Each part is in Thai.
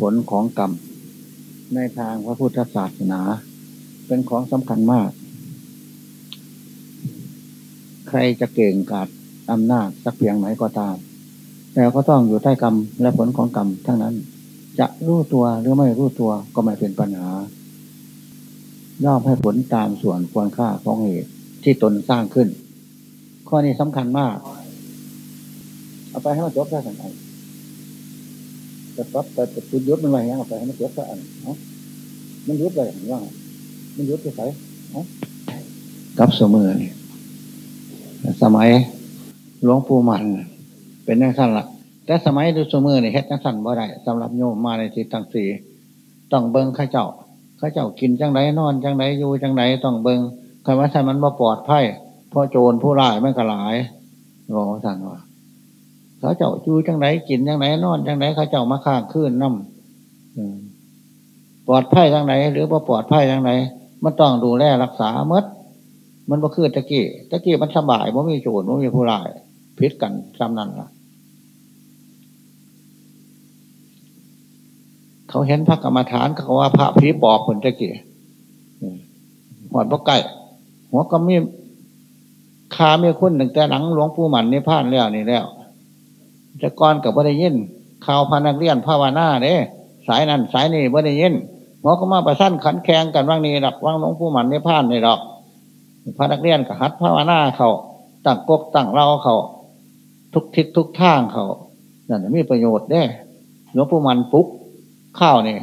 ผลของกรรม ในทางพระพุทธศาสนา เป็นของสำคัญมาก ใครจะเก่งกาจอำนาจสักเพียงไหนก็ตาม แต่ก็ต้องอยู่ใต้กรรมและผลของกรรมทั้งนั้น จะรู้ตัวหรือไม่รู้ตัวก็ไม่เป็นปัญหาย่อมให้ผลตามส่วนควรค่าของเหตุที่ตนสร้างขึ้น ข้อนี้สำคัญมาก เอาไปให้มันจบได้สักอัน จะตัดแต่จุดยุดมันไว้ยังเอาไปให้มันจบสักอันเนาะมันยุดไปว่ามันยุดไปใส่กับสมอสมัยหลวงปู่มัน เป็นนักสั้นละแต่สมัยดูสมือนี่เฮ็ดนักสั้นบ่ได้สำหรับโยมมาในทิศทั้งสีต้องเบิ้งข้าเจ้าข้าเจ้ากินจังไรนอนจังไรอยู่จังไรต้องเบิ้งคำว่าท่านมันบ่ปลอดภัยเพราะโจรผู้ร้ายไม่กระหลายบอกสั่นว่า เขาเจ้าจูจังไรกินจังไรนนอนจังไรเขาเจ้ามาข้างขึ้นน้ำปลอดภัยจังไรหรือว่าปลอดภัยจังไรมันต้องดูแลรักษาเมื่อมันบ่คือตะกี้ตะกี้มันสบายมันมีโจรมันมีผู้ร้ายพิษกันซ้ำนั่นล่ะ เขาเห็นพระกรรมฐานเขาว่าพระผีปอบคนตะกี้หอดพระไก่หัวก็มีคามีคุณหนึ่งแต่หลังหลวงปู่หมันนี่พลาดแล้วนี่แล้ว จะก้อนกับบ่ได้ยินข่าวพานักเรียนภาวนาเด้สายนั้นสายนี้บ่ได้ยินหมอก็มาประสั้นขันแข่งกันว่างนี้หลักว่างหลวงปู่หมันนี่พลาดนี่หรอกพระนักเรียนกับฮัดภาวนาเขาตั้งกกตั้งเราเขาทุกทิศทุกทางเขานั่นมีประโยชน์ได้หลวงปู่มันปุ๊กข้าวนี่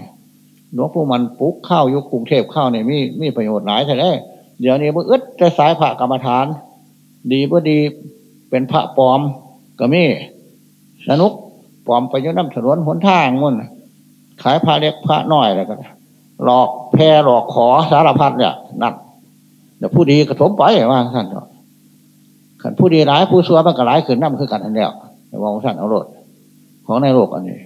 หลวงปู่มันปุ๊กข้าวยุคกรุงเทพข้าวนี่มีมีประโยชน์หลายใช่ไหมเดี๋ยวนี้เมื่อึดจะสายพระกรรมฐาน ดีเมื่ดีเป็นพระปลอมก็มี สนุกปลอมไปยุ่น้ำถนนหนทางมุ่นขายพระเล็กพระน้อยแล้วก็หลอกแพรหลอกขอสารพัดเนี่ยนั่นเดี๋ยวผู้ดีกระสมไปว่าท่านขันผู้ดีร้ายผู้ซัวมันก็ร้ายขึ้นน้ำคือกันทันเดียวแต่ว่าท่านเอาโลดของในโลกอันนี้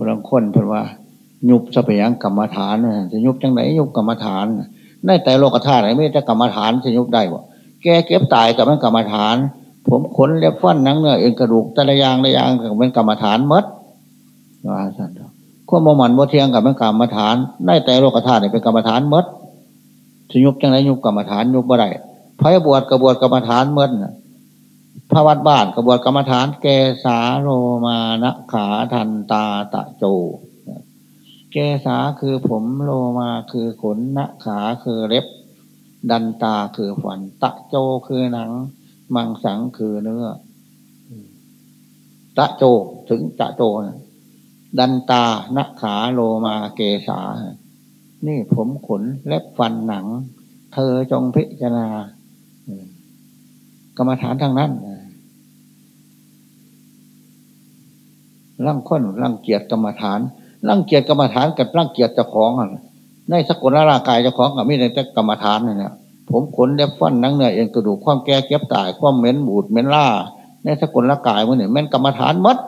พลังคนเพิ่นว่า ยุบสเปียงกรรมฐานจะยุบจังไหนยุบกรรมฐานในแต่โลกธาตุไหนไม่จะกรรมฐานจะยุบได้บ่ แก่เก็บตายกับมันกรรมฐาน ผมขนเล็บฟันหนังเนื้อเอ็นกระดูกแต่ละอย่างละอย่างกับเป็นกรรมฐานมดว่าสันขั้วมมันโมเทียงกับเป็นกรรมฐาน ได้แต่โลกธาตุเป็นกรรมฐานมดจะยุบจังไรยุบกรรมฐานยุบบ่ได้พระบวชกระบวชกรรมฐานมดพระวัดบ้านกระบวชกรรมฐานเกสาโรมานะขาทันตาตะโจเกสาคือผมโลมาคือขนนะขาคือเล็บ ดันตาคือฝัน ตะโจคือหนัง มังสังคือเนื้อ ตะโจถึงตะโจดันตานักขาโลมาเกษา นี่ผมขนเล็บฟันหนัง เธอจงพิจารณากรรมฐานทางนั้นร่างค้นร่างเกียรติกรรมฐานร่างเกียรติกรรมฐานกับร่างเกียรติเจ้าของอะ ในสกุลร่างกายเจ้าของกับมีแต่กรรมฐานเนี่ยผมขนเล็บฟันนังเนื้อเอ็นกระดูกความแก่เก็บตายความเหม็นบูดเหม็นล่า ในสกุลร่างกายมันเนี่ยมันกรรมฐานมัด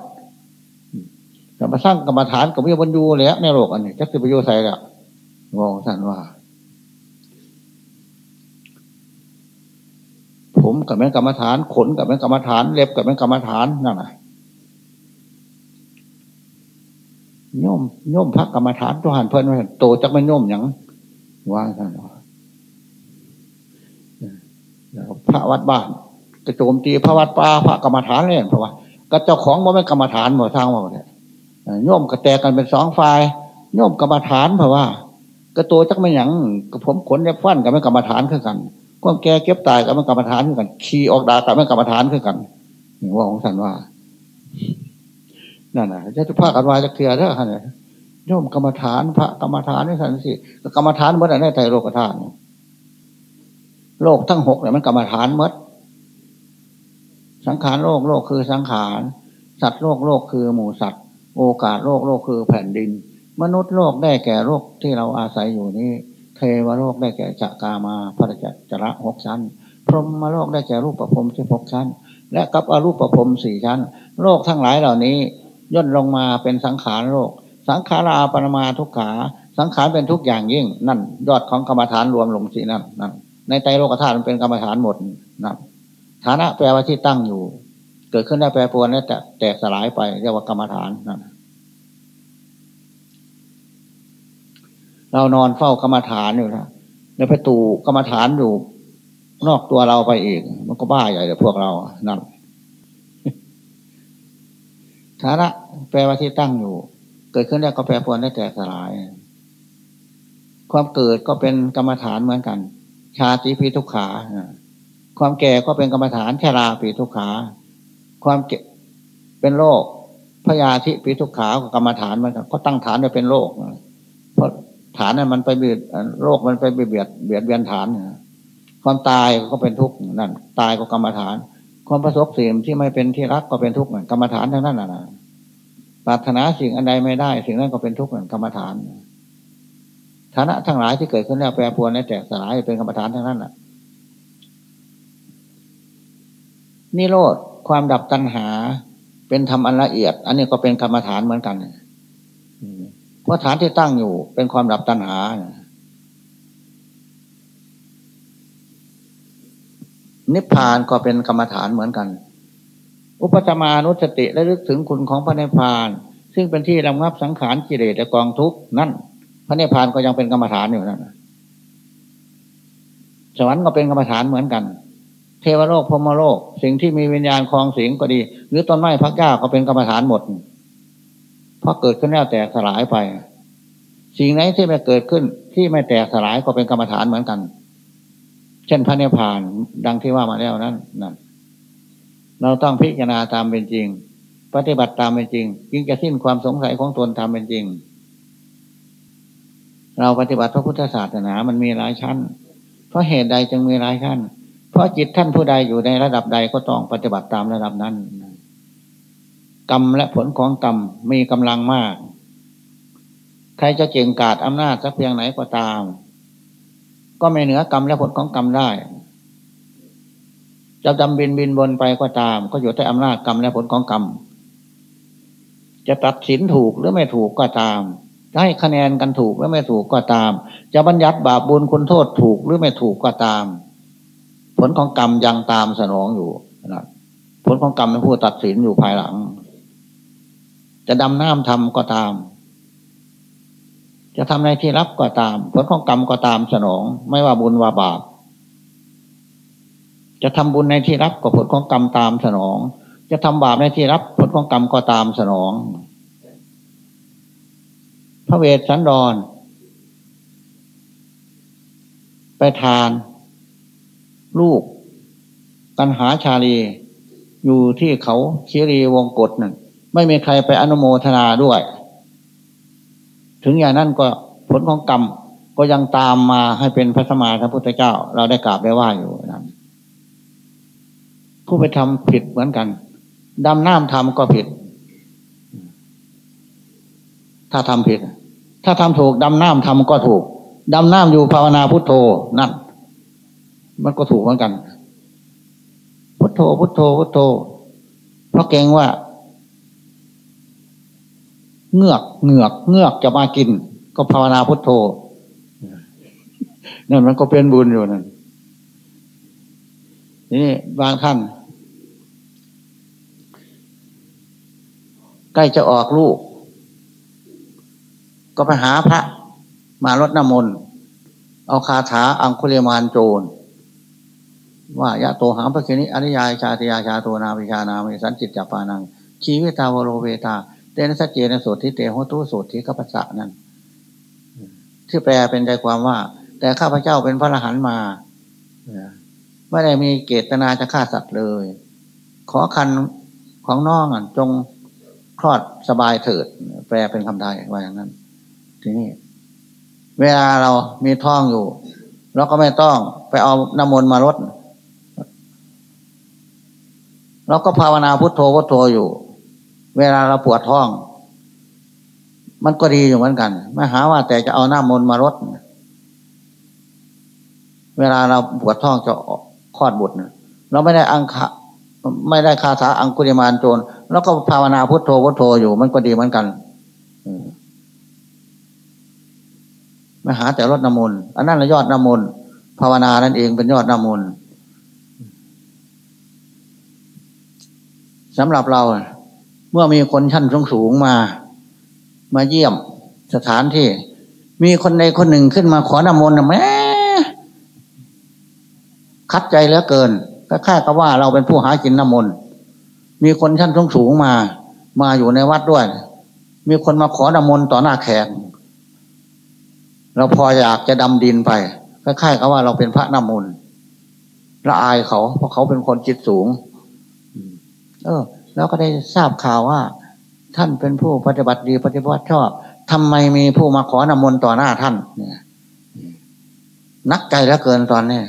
แต่มาสร้างกรรมฐานกับวิบรรยูแล้วในโลกอันนี้จักสิประโยชน์ใส่ละงงสันว่า ผมกับแม่กรรมฐาน ขนกับแม่กรรมฐาน เล็บกับแม่กรรมฐานนั่นแหละ โยมโยมพักกรรมฐานตัวหันเพิ่นโตจักไม่โยมอย่างว่าท่านพระวัดบ้านกระโจมตีพระวัดป่าพระกรรมฐานเลยเพราะว่าก็เจ้าของมันเป็นกรรมฐานหมดทางหมดเนี่ยโยมกระแตกันเป็นสองฝ่ายโยมกรรมฐานเพราะว่า กระโตจักไม่หยังกับผมขนเล็บฟันกับไม่กรรมฐานคือกันความแก่เก็บตายกับไม่กรรมฐานคือกัน ขี่ออกดากับไม่กรรมฐานคือกันว่าของสันว่า นั่นนะจะจะพากันวายจะเคลียร์ได้ขนาดโยมกรรมฐานพระกรรมฐานนี่สันสิกรรมฐานเมื่อไหร่ในไตโลกธาตุโลกทั้งหกเนี่ยมันกรรมฐานมดสังขารโลกโลกคือสังขารสัตว์โลกโลกคือหมูสัตว์ โอกาสโลกโลกคือแผ่นดิน มนุษย์โลกได้แก่โลกที่เราอาศัยอยู่นี้ เทวโลกได้แก่จักามาพระจัจระหกชั้น พรหมโลกได้แก่รูปประพรมสิบหกชั้น และกับอรูปประพรมสี่ชั้น โลกทั้งหลายเหล่านี้ ย่นลงมาเป็นสังขารโลก สังขาราปรมาทุกขา สังขารเป็นทุกอย่างยิ่ง นั่น ยอดของกรรมฐานรวมลงสีนั่นนั่นในใจโลกธาตุมันเป็นกรรมฐานหมดนะฐานะแปลว่าที่ตั้งอยู่ เกิดขึ้นได้แปรปรวนแล้วแต่แตกสลายไปเรียกว่ากรรมฐานนั่นเรานอนเฝ้ากรรมฐานอยู่นะในประตูกรรมฐานอยู่นอกตัวเราไปอีก มันก็บ้าใหญ่เลยพวกเรานั่น ฐานะแปลว่าที่ตั้งอยู่ เกิดขึ้นแล้วก็แปรปรวนได้แตกสลาย ความเกิดก็เป็นกรรมฐานเหมือนกัน ชาติปีทุกขา ความแก่ก็เป็นกรรมฐานชราปีทุกขา ความเก็บเป็นโรคพยาธิปีทุกขากรรมฐานมัน ก็ตั้งฐานไว้เป็นโรคเพราะฐานนั้นมันไปเบียดโรคมันไปเบียดเบียดเบียนฐานความตายก็เป็นทุกข์นั่นตายก็กรรมฐาน ความประสบสิ่งที่ไม่เป็นที่รักก็เป็นทุกข์กรรมฐานทั้งนั้นนะปรารถนาสิ่งอันใดไม่ได้ สิ่งนั้นก็เป็นทุกข์กรรมฐานฐานะทั้งหลายที่เกิดขึ้นแล้วแปรปรวนในแตกสลายเป็นกรรมฐานทั้งนั้นแหละนิโรธความดับตัณหา เป็นธรรมอันละเอียด อันนี้ก็เป็นกรรมฐานเหมือนกันเพราะฐานที่ตั้งอยู่เป็นความดับตัณหานิ นิพพานก็เป็นกรรมฐานเหมือนกัน อุปจมานุสติและลึกถึงคุณของพระนิพพาน ซึ่งเป็นที่รำงับสังขารกิเลสและกองทุกข์นั่น พระนิพพานก็ยังเป็นกรรมฐานอยู่นั่นสวรรค์ก็เป็นกรรมฐานเหมือนกัน เทวโลกพรมโลก สิ่งที่มีวิญญาณคลองสิงก็ดี หรือต้นไม้พักหญ้าก็เป็นกรรมฐานหมดเพราะเกิดขึ้นแล้วแตกสลายไป สิ่งไหนที่ไม่เกิดขึ้นที่ไม่แตกสลายก็เป็นกรรมฐานเหมือนกัน เช่นพระเนพานดังที่ว่ามาแล้วนั้นนั่นเราต้องพิจารณาตามเป็นจริง ปฏิบัติตามเป็นจริงยิ่งจะสิ้นความสงสัยของตนตามเป็นจริง เราปฏิบัติพระพุทธศาสนามันมีหลายชั้น เพราะเหตุใดจึงมีหลายชั้น เพราะจิตท่านผู้ใดอยู่ในระดับใดก็ต้องปฏิบัติตามระดับนั้นกรรมและผลของกรรมมีกำลังมาก ใครจะเก่งกาจอำนาจสักเพียงไหนก็ตาม ก็ไม่เหนือกรรมและผลของกรรมได้จะดำบินบินบนไปก็ตาม ก็อยู่ใต้อำนาจกรรมและผลของกรรม จะตัดสินถูกหรือไม่ถูกก็ตามจะให้คะแนนกันถูกหรือไม่ถูกก็ตาม จะบัญญัติบาปบุญคุณโทษถูกหรือไม่ถูกก็ตาม ผลของกรรมยังตามสนองอยู่นะผลของกรรมเป็นผู้ตัดสินอยู่ภายหลัง จะดำน้ำทำก็ตาม จะทำในที่รับก็ตาม ผลของกรรมก็ตามสนอง ไม่ว่าบุญว่าบาป จะทำบุญในที่รับก็ผลของกรรมตามสนอง จะทำบาปในที่รับผลของกรรมก็ตามสนอง พระเวสสันดร ไปทาน ลูก กันหาชาลี อยู่ที่เขาคีรีวงกฏนั่นไม่มีใครไปอนุโมทนาด้วย ถึงอย่างนั้นก็ผลของกรรมก็ยังตามมาให้เป็นพระสมมาพระพุทธเจ้า เราได้กราบได้ว่าอยู่นั้นผู้ไปทำผิดเหมือนกันดำน้ำทำก็ผิด ถ้าทำผิด ถ้าทำถูกดำน้ำทำก็ถูกดำน้ำอยู่ภาวนาพุทโธนั่นมันก็ถูกเหมือนกัน พุทโธพุทโธพุทโธเพราะเกรงว่า เงือกเงือกเงือกจะมากิน ก็ภาวนาพุทโธนั่นมันก็เป็นบุญอยู่นั่นนี่บางท่านใกล้จะออกลูก ก็ไปหาพระ มาลดน้ำมนต์เอาคาถาอังคุเลมานโจร ว่ายะโตหามพระคินิอนิยายชาติยาชาโตนาวิชานามิสันจิตจัปานังชีวิตาวโรเวตา นสัจเจนสุทิเตหุตุสุทิข้าพเจ้านั้นที่แปลเป็นใจความว่า แต่ข้าพเจ้าเป็นพระอรหันต์มาไม่ได้มีเกตนาจะฆ่าสัตว์เลย ขอคันของน้องจงคลอดสบายเถิด แปลเป็นคำไทยว่าอย่างนั้น ทีนี้เวลาเรามีท้องอยู่เราก็ไม่ต้องไปเอาน้ำมนต์มารดเราก็ภาวนาพุทโธพุทโธอยู่ เวลาเราปวดท้อง มันก็ดีอยู่เหมือนกัน ไม่หาว่าแต่จะเอาหน้ามนมารดเวลาเราปวดท้องจะคลอดบุตรเราไม่ได้อังคาไม่ได้คาถาอังคุริมานโจรแล้วก็ภาวนาพุทโธพุทโธอยู่มันก็ดีเหมือนกันไม่หาแต่รดน้ำมนต์อันนั้นละยอดน้ำมนต์ภาวนานั่นเองเป็นยอดน้ำมนต์สำหรับเรา เมื่อมีคนชั้นสูงสูงมา มาเยี่ยมสถานที่ มีคนใดคนหนึ่งขึ้นมาขอนำมนต์แม่คัดใจเหลือเกินก็ค่ากับว่าเราเป็นผู้หากินน้ำมนต์มีคนชั้นสูงสูงมา มาอยู่ในวัดด้วย มีคนมาขอนำมนต์ต่อหน้าแขกเราพออยากจะดำดินไปก็ค่ากับว่าเราเป็นพระน้ำมนต์ละอายเขาเพราะเขาเป็นคนจิตสูง เออ แล้วก็ได้ทราบข่าวว่า ท่านเป็นผู้ปฏิบัติดีปฏิบัติชอบทำไมมีผู้มาขอนำมนต์ต่อหน้าท่านเนี่ยนักใจแล้วเกินตอนนี้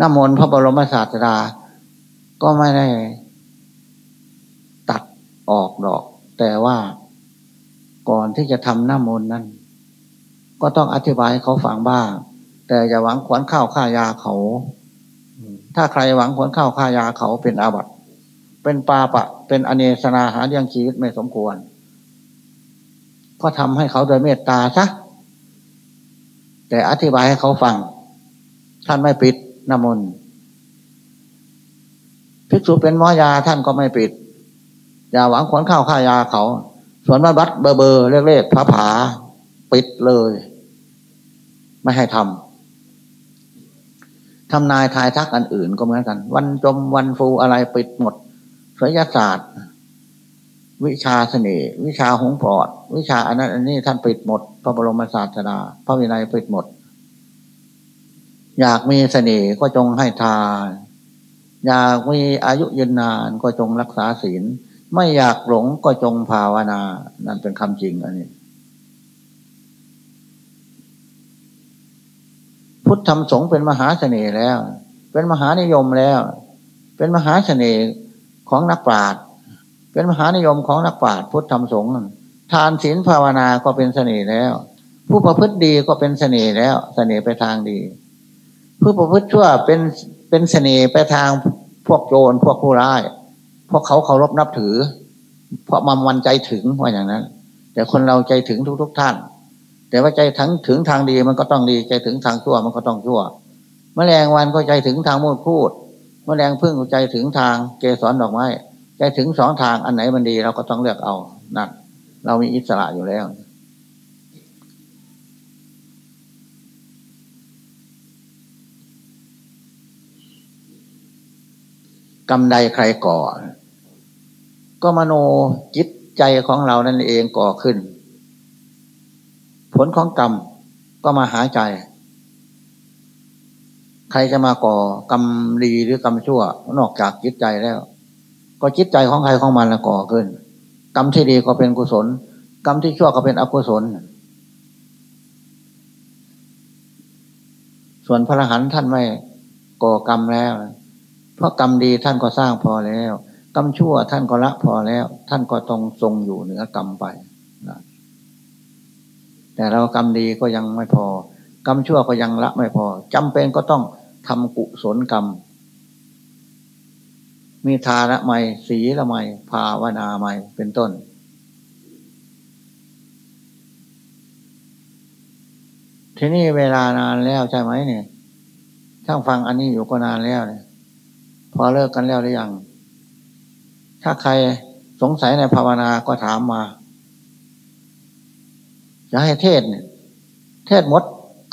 น้ำมนต์พระบรมศาสดา ก็ไม่ได้ตัดออกดอก แต่ว่าก่อนที่จะทำน้ำมนต์นั้น ก็ต้องอธิบายให้เขาฟังบ้าง แต่อย่าหวังขวัญข้าวข้ายาเขา ถ้าใครหวังขวัญข้าวข้ายาเขาเป็นอาบัติ เป็นปาปะ เป็นอเนสนาหาเลี้ยงชีวิตไม่สมควร ก็ทำให้เขาโดยเมตตาซะแต่อธิบายให้เขาฟัง ท่านไม่ปิดน้ำมนต์ภิกษุเป็นหมอยาท่านก็ไม่ปิด อย่าหวังขนข้าวค่ายาเขาส่วนมาบัดเบอร์เบอร์เล็กๆผาผาปิดเลย ไม่ให้ทำ ทำนายทายทักอันอื่นก็เหมือนกัน วันจมวันฟูอะไรปิดหมดศิลศาสตร์ วิชาเสน่ห์วิชาหงปอด วิชาอันนั้นอันนี้ท่านปิดหมด พระบรมศาสดา พระวินัยปิดหมด อยากมีเสน่ห์ก็จงให้ทานอยากมีอายุยืนนานก็จงรักษาศีล ไม่อยากหลงก็จงภาวนา นั่นเป็นคำจริงอันนี้ พุทธธรรมสงฆ์เป็นมหาเสน่ห์แล้ว เป็นมหานิยมแล้ว เป็นมหาเสน่ห์ของนักปราชญ์เป็นมหานิยมของนักปราชญ์พุทธธรรมสงฆ์ทานศีลภาวนาก็เป็นเสน่ห์แล้ว ผู้ประพฤติดีก็เป็นเสน่ห์แล้ว เสน่ห์ไปทางดี ผู้ประพฤติชั่วเป็นเป็นเสน่ห์ไปทางพวกโจรพวกผู้ร้าย พวกเขาเคารพนับถือ เพราะมันวันใจถึงว่าอย่างนั้น แต่คนเราใจถึงทุก ๆทท่าน แต่ว่าใจทั้งถึงทางดีมันก็ต้องดี ใจถึงทางชั่วมันก็ต้องชั่ว แมลงวันก็ใจถึงทางมูดพูด แมลงพึ่งก็ใจถึงทางเกสรดอกไม้ ใจถึงสองทางอันไหนมันดีเราก็ต้องเลือกเอานั่นเรามีอิสระอยู่แล้วกรรมใดใครก่อ ก็มโนจิตใจของเรานั่นเองก่อขึ้น ผลของกรรมก็มาหาใจ ใครจะมาก่อกรรมดีหรือกรรมชั่วนอกจากจิตใจแล้ว ก็จิตใจของใครของมันละก่อขึ้น กรรมที่ดีก็เป็นกุศล กรรมที่ชั่วก็เป็นอกุศล ส่วนพระอรหันต์ท่านไม่ก่อกรรมแล้ว เพราะกรรมดีท่านก็สร้างพอแล้ว กรรมชั่วท่านก็ละพอแล้ว ท่านก็ต้องทรงอยู่เหนือกรรมไป แต่เรากรรมดีก็ยังไม่พอ กรรมชั่วก็ยังละไม่พอจำเป็นก็ต้องทำกุศลกรรม มีทานะไม่สีละไม่ภาวนาไม่เป็นต้น ที่นี่เวลานานแล้วใช่ไหมเนี่ยช่างฟังอันนี้อยู่ก็นานแล้วเนี่ยพอเลิกกันแล้วหรือยัง ถ้าใครสงสัยในภาวนาก็ถามมา จะให้เทศเนี่ยเทศมด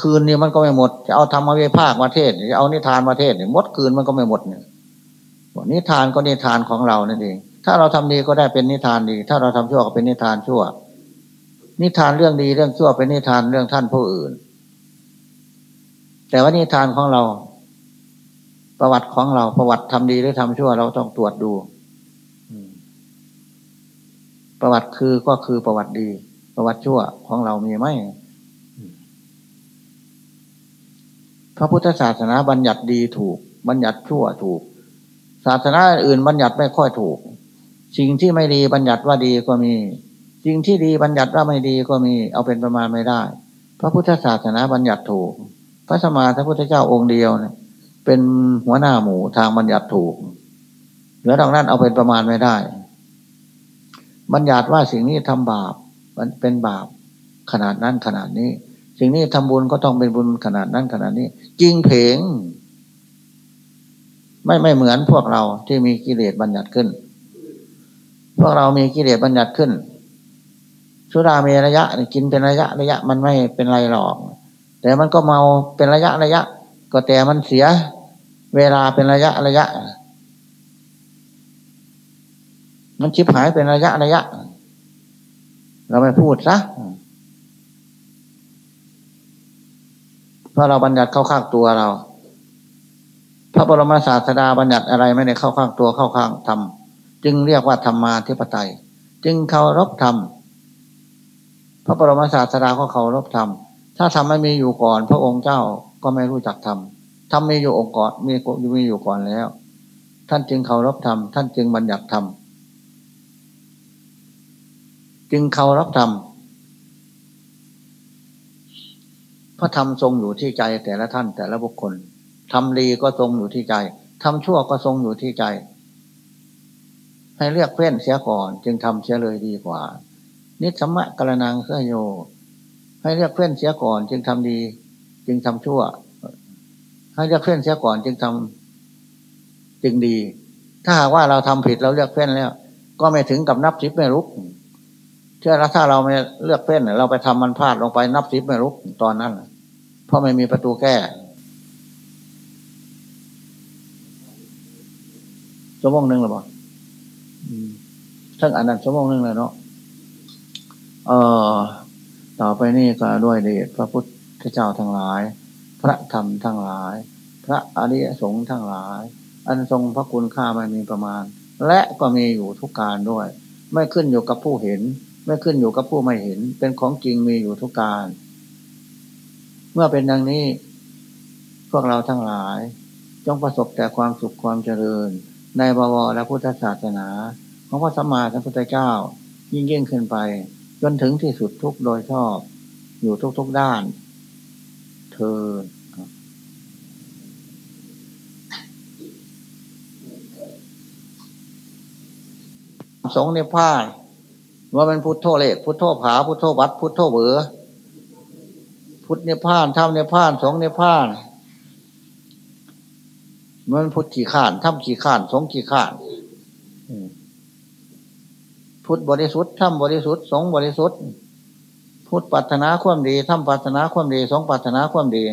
คืนนี้มันก็ไม่หมด จะเอาธรรมวิภาคมาเทศจะเอานิทานมาเทศเนี่ยมดคืนมันก็ไม่หมดเนี่ยนิทานก็นิทานของเรานั่นเองถ้าเราทำดีก็ได้เป็นนิทานดี ถ้าเราทำชั่วก็เป็นนิทานชั่ว นิทานเรื่องดีเรื่องชั่วเป็นนิทานเรื่องท่านผู้อื่น แต่ว่านิทานของเรา ประวัติของเราประวัติทำดีหรือทำชั่วเราต้องตรวจดูประวัติคือก็คือประวัติดี ประวัติชั่วของเรามีไหมพระพุทธศาสนาบัญญัติดีถูก บัญญัติชั่วถูก ศาสนาอื่นบัญญัติไม่ค่อยถูก สิ่งที่ไม่ดีบัญญัติว่าดีก็มี สิ่งที่ดีบัญญัติว่าไม่ดีก็มี เอาเป็นประมาณไม่ได้ พระพุทธศาสนาบัญญัติถูก พระสมมาพระพุทธเจ้าองค์เดียวเนี่ยเป็นหัวหน้าหมู่ทางบัญญัติถูกเหลือดังนั้นเอาเป็นประมาณไม่ได้ บัญญัติว่าสิ่งนี้ทำบาป มันเป็นบาปขนาดนั้นขนาดนี้ สิ่งนี้ทำบุญก็ต้องเป็นบุญขนาดนั้นขนาดนี้ จริงเพงไม่ไม่เหมือนพวกเราที่มีกิเลสบัญญัติขึ้น พวกเรามีกิเลสบัญญัติขึ้นสุรามีระยะกินเป็นระยะระยะมันไม่เป็นไรหรอก แต่มันก็เมาเป็นระยะระยะ ก็แต่มันเสีย เวลาเป็นระยะระยะ มันชิบหายเป็นระยะระยะ เราไม่พูดซะเพราะเราบัญญัติเข้าข้างตัวเราพระบรมศาสดาบัญญัติอะไรไม่ได้เข้าข้างตัวเข้าข้างธรรมจึงเรียกว่าธรรมาธิปไตย จึงเคารพธรรมพระบรมศาสดาก็เคารพธรรมถ้าธรรมไม่มีอยู่ก่อน พระองค์เจ้าก็ไม่รู้จักธรรมธรรมมีอยู่องค์ก่อนมีมีอยู่ก่อนแล้ว ท่านจึงเคารพธรรมท่านจึงบัญญัติธรรม จึงเคารพธรรมพระธรรมทรงอยู่ที่ใจแต่ละท่านแต่ละบุคคลทำดีก็ทรงอยู่ที่ใจทำชั่วก็ทรงอยู่ที่ใจ ให้เลือกเพื่อนเสียก่อน จึงทำเสียเลยดีกว่า นิสมะกระนังเคอโย ให้เลือกเพื่อนเสียก่อน จึงทำดี จึงทำชั่ว ให้เลือกเพื่อนเสียก่อน จึงทำจึงดี ถ้าหากว่าเราทำผิดเราเลือกเพื่อนแล้ว ก็ไม่ถึงกับนับทิพไม่รุก เชื่อแล้วถ้าเราไม่เลือกเพ่นเราไปทำมันพลาดลงไปนับทิพไม่รุกตอนนั้นเพราะไม่มีประตูแก้ ชั่วโมงหนึ่งหรือเปล่าทั้งอันนั้นชั่วโมงหนึ่งเลยเนาะเออต่อไปนี่ก็ด้วยเดชพระพุทธเจ้าทั้งหลาย พระธรรมทั้งหลาย พระอริยสงฆ์ทั้งหลาย อันทรงพระคุณค่าไม่มีประมาณ และก็มีอยู่ทุกการด้วย ไม่ขึ้นอยู่กับผู้เห็น ไม่ขึ้นอยู่กับผู้ไม่เห็น เป็นของจริงมีอยู่ทุกการ เมื่อเป็นดังนี้ พวกเราทั้งหลาย จงประสบแต่ความสุขความเจริญ ในบวรและพุทธศาสนา ของพระสัมมาสัมพุทธเจ้า ยิ่งยิ่งขึ้นไป จนถึงที่สุดทุกโดยชอบ อยู่ทุกทุกด้าน เธอสงในผ้า ว่าเป็นพุทโธเลขพุทโธผาพุทโธวัดพุทโธเบือพุทธในผ้านทำในผ้านสงในผ้านมันพุทธขี่ขานทำขี่ขานสงขี่ขานพุทธบริสุทธิ์ทำบริสุทธิ์สงบริสุทธิ์พุทธปัฒนาความดีทำปัฒนาความดีสงปัฒนาความดี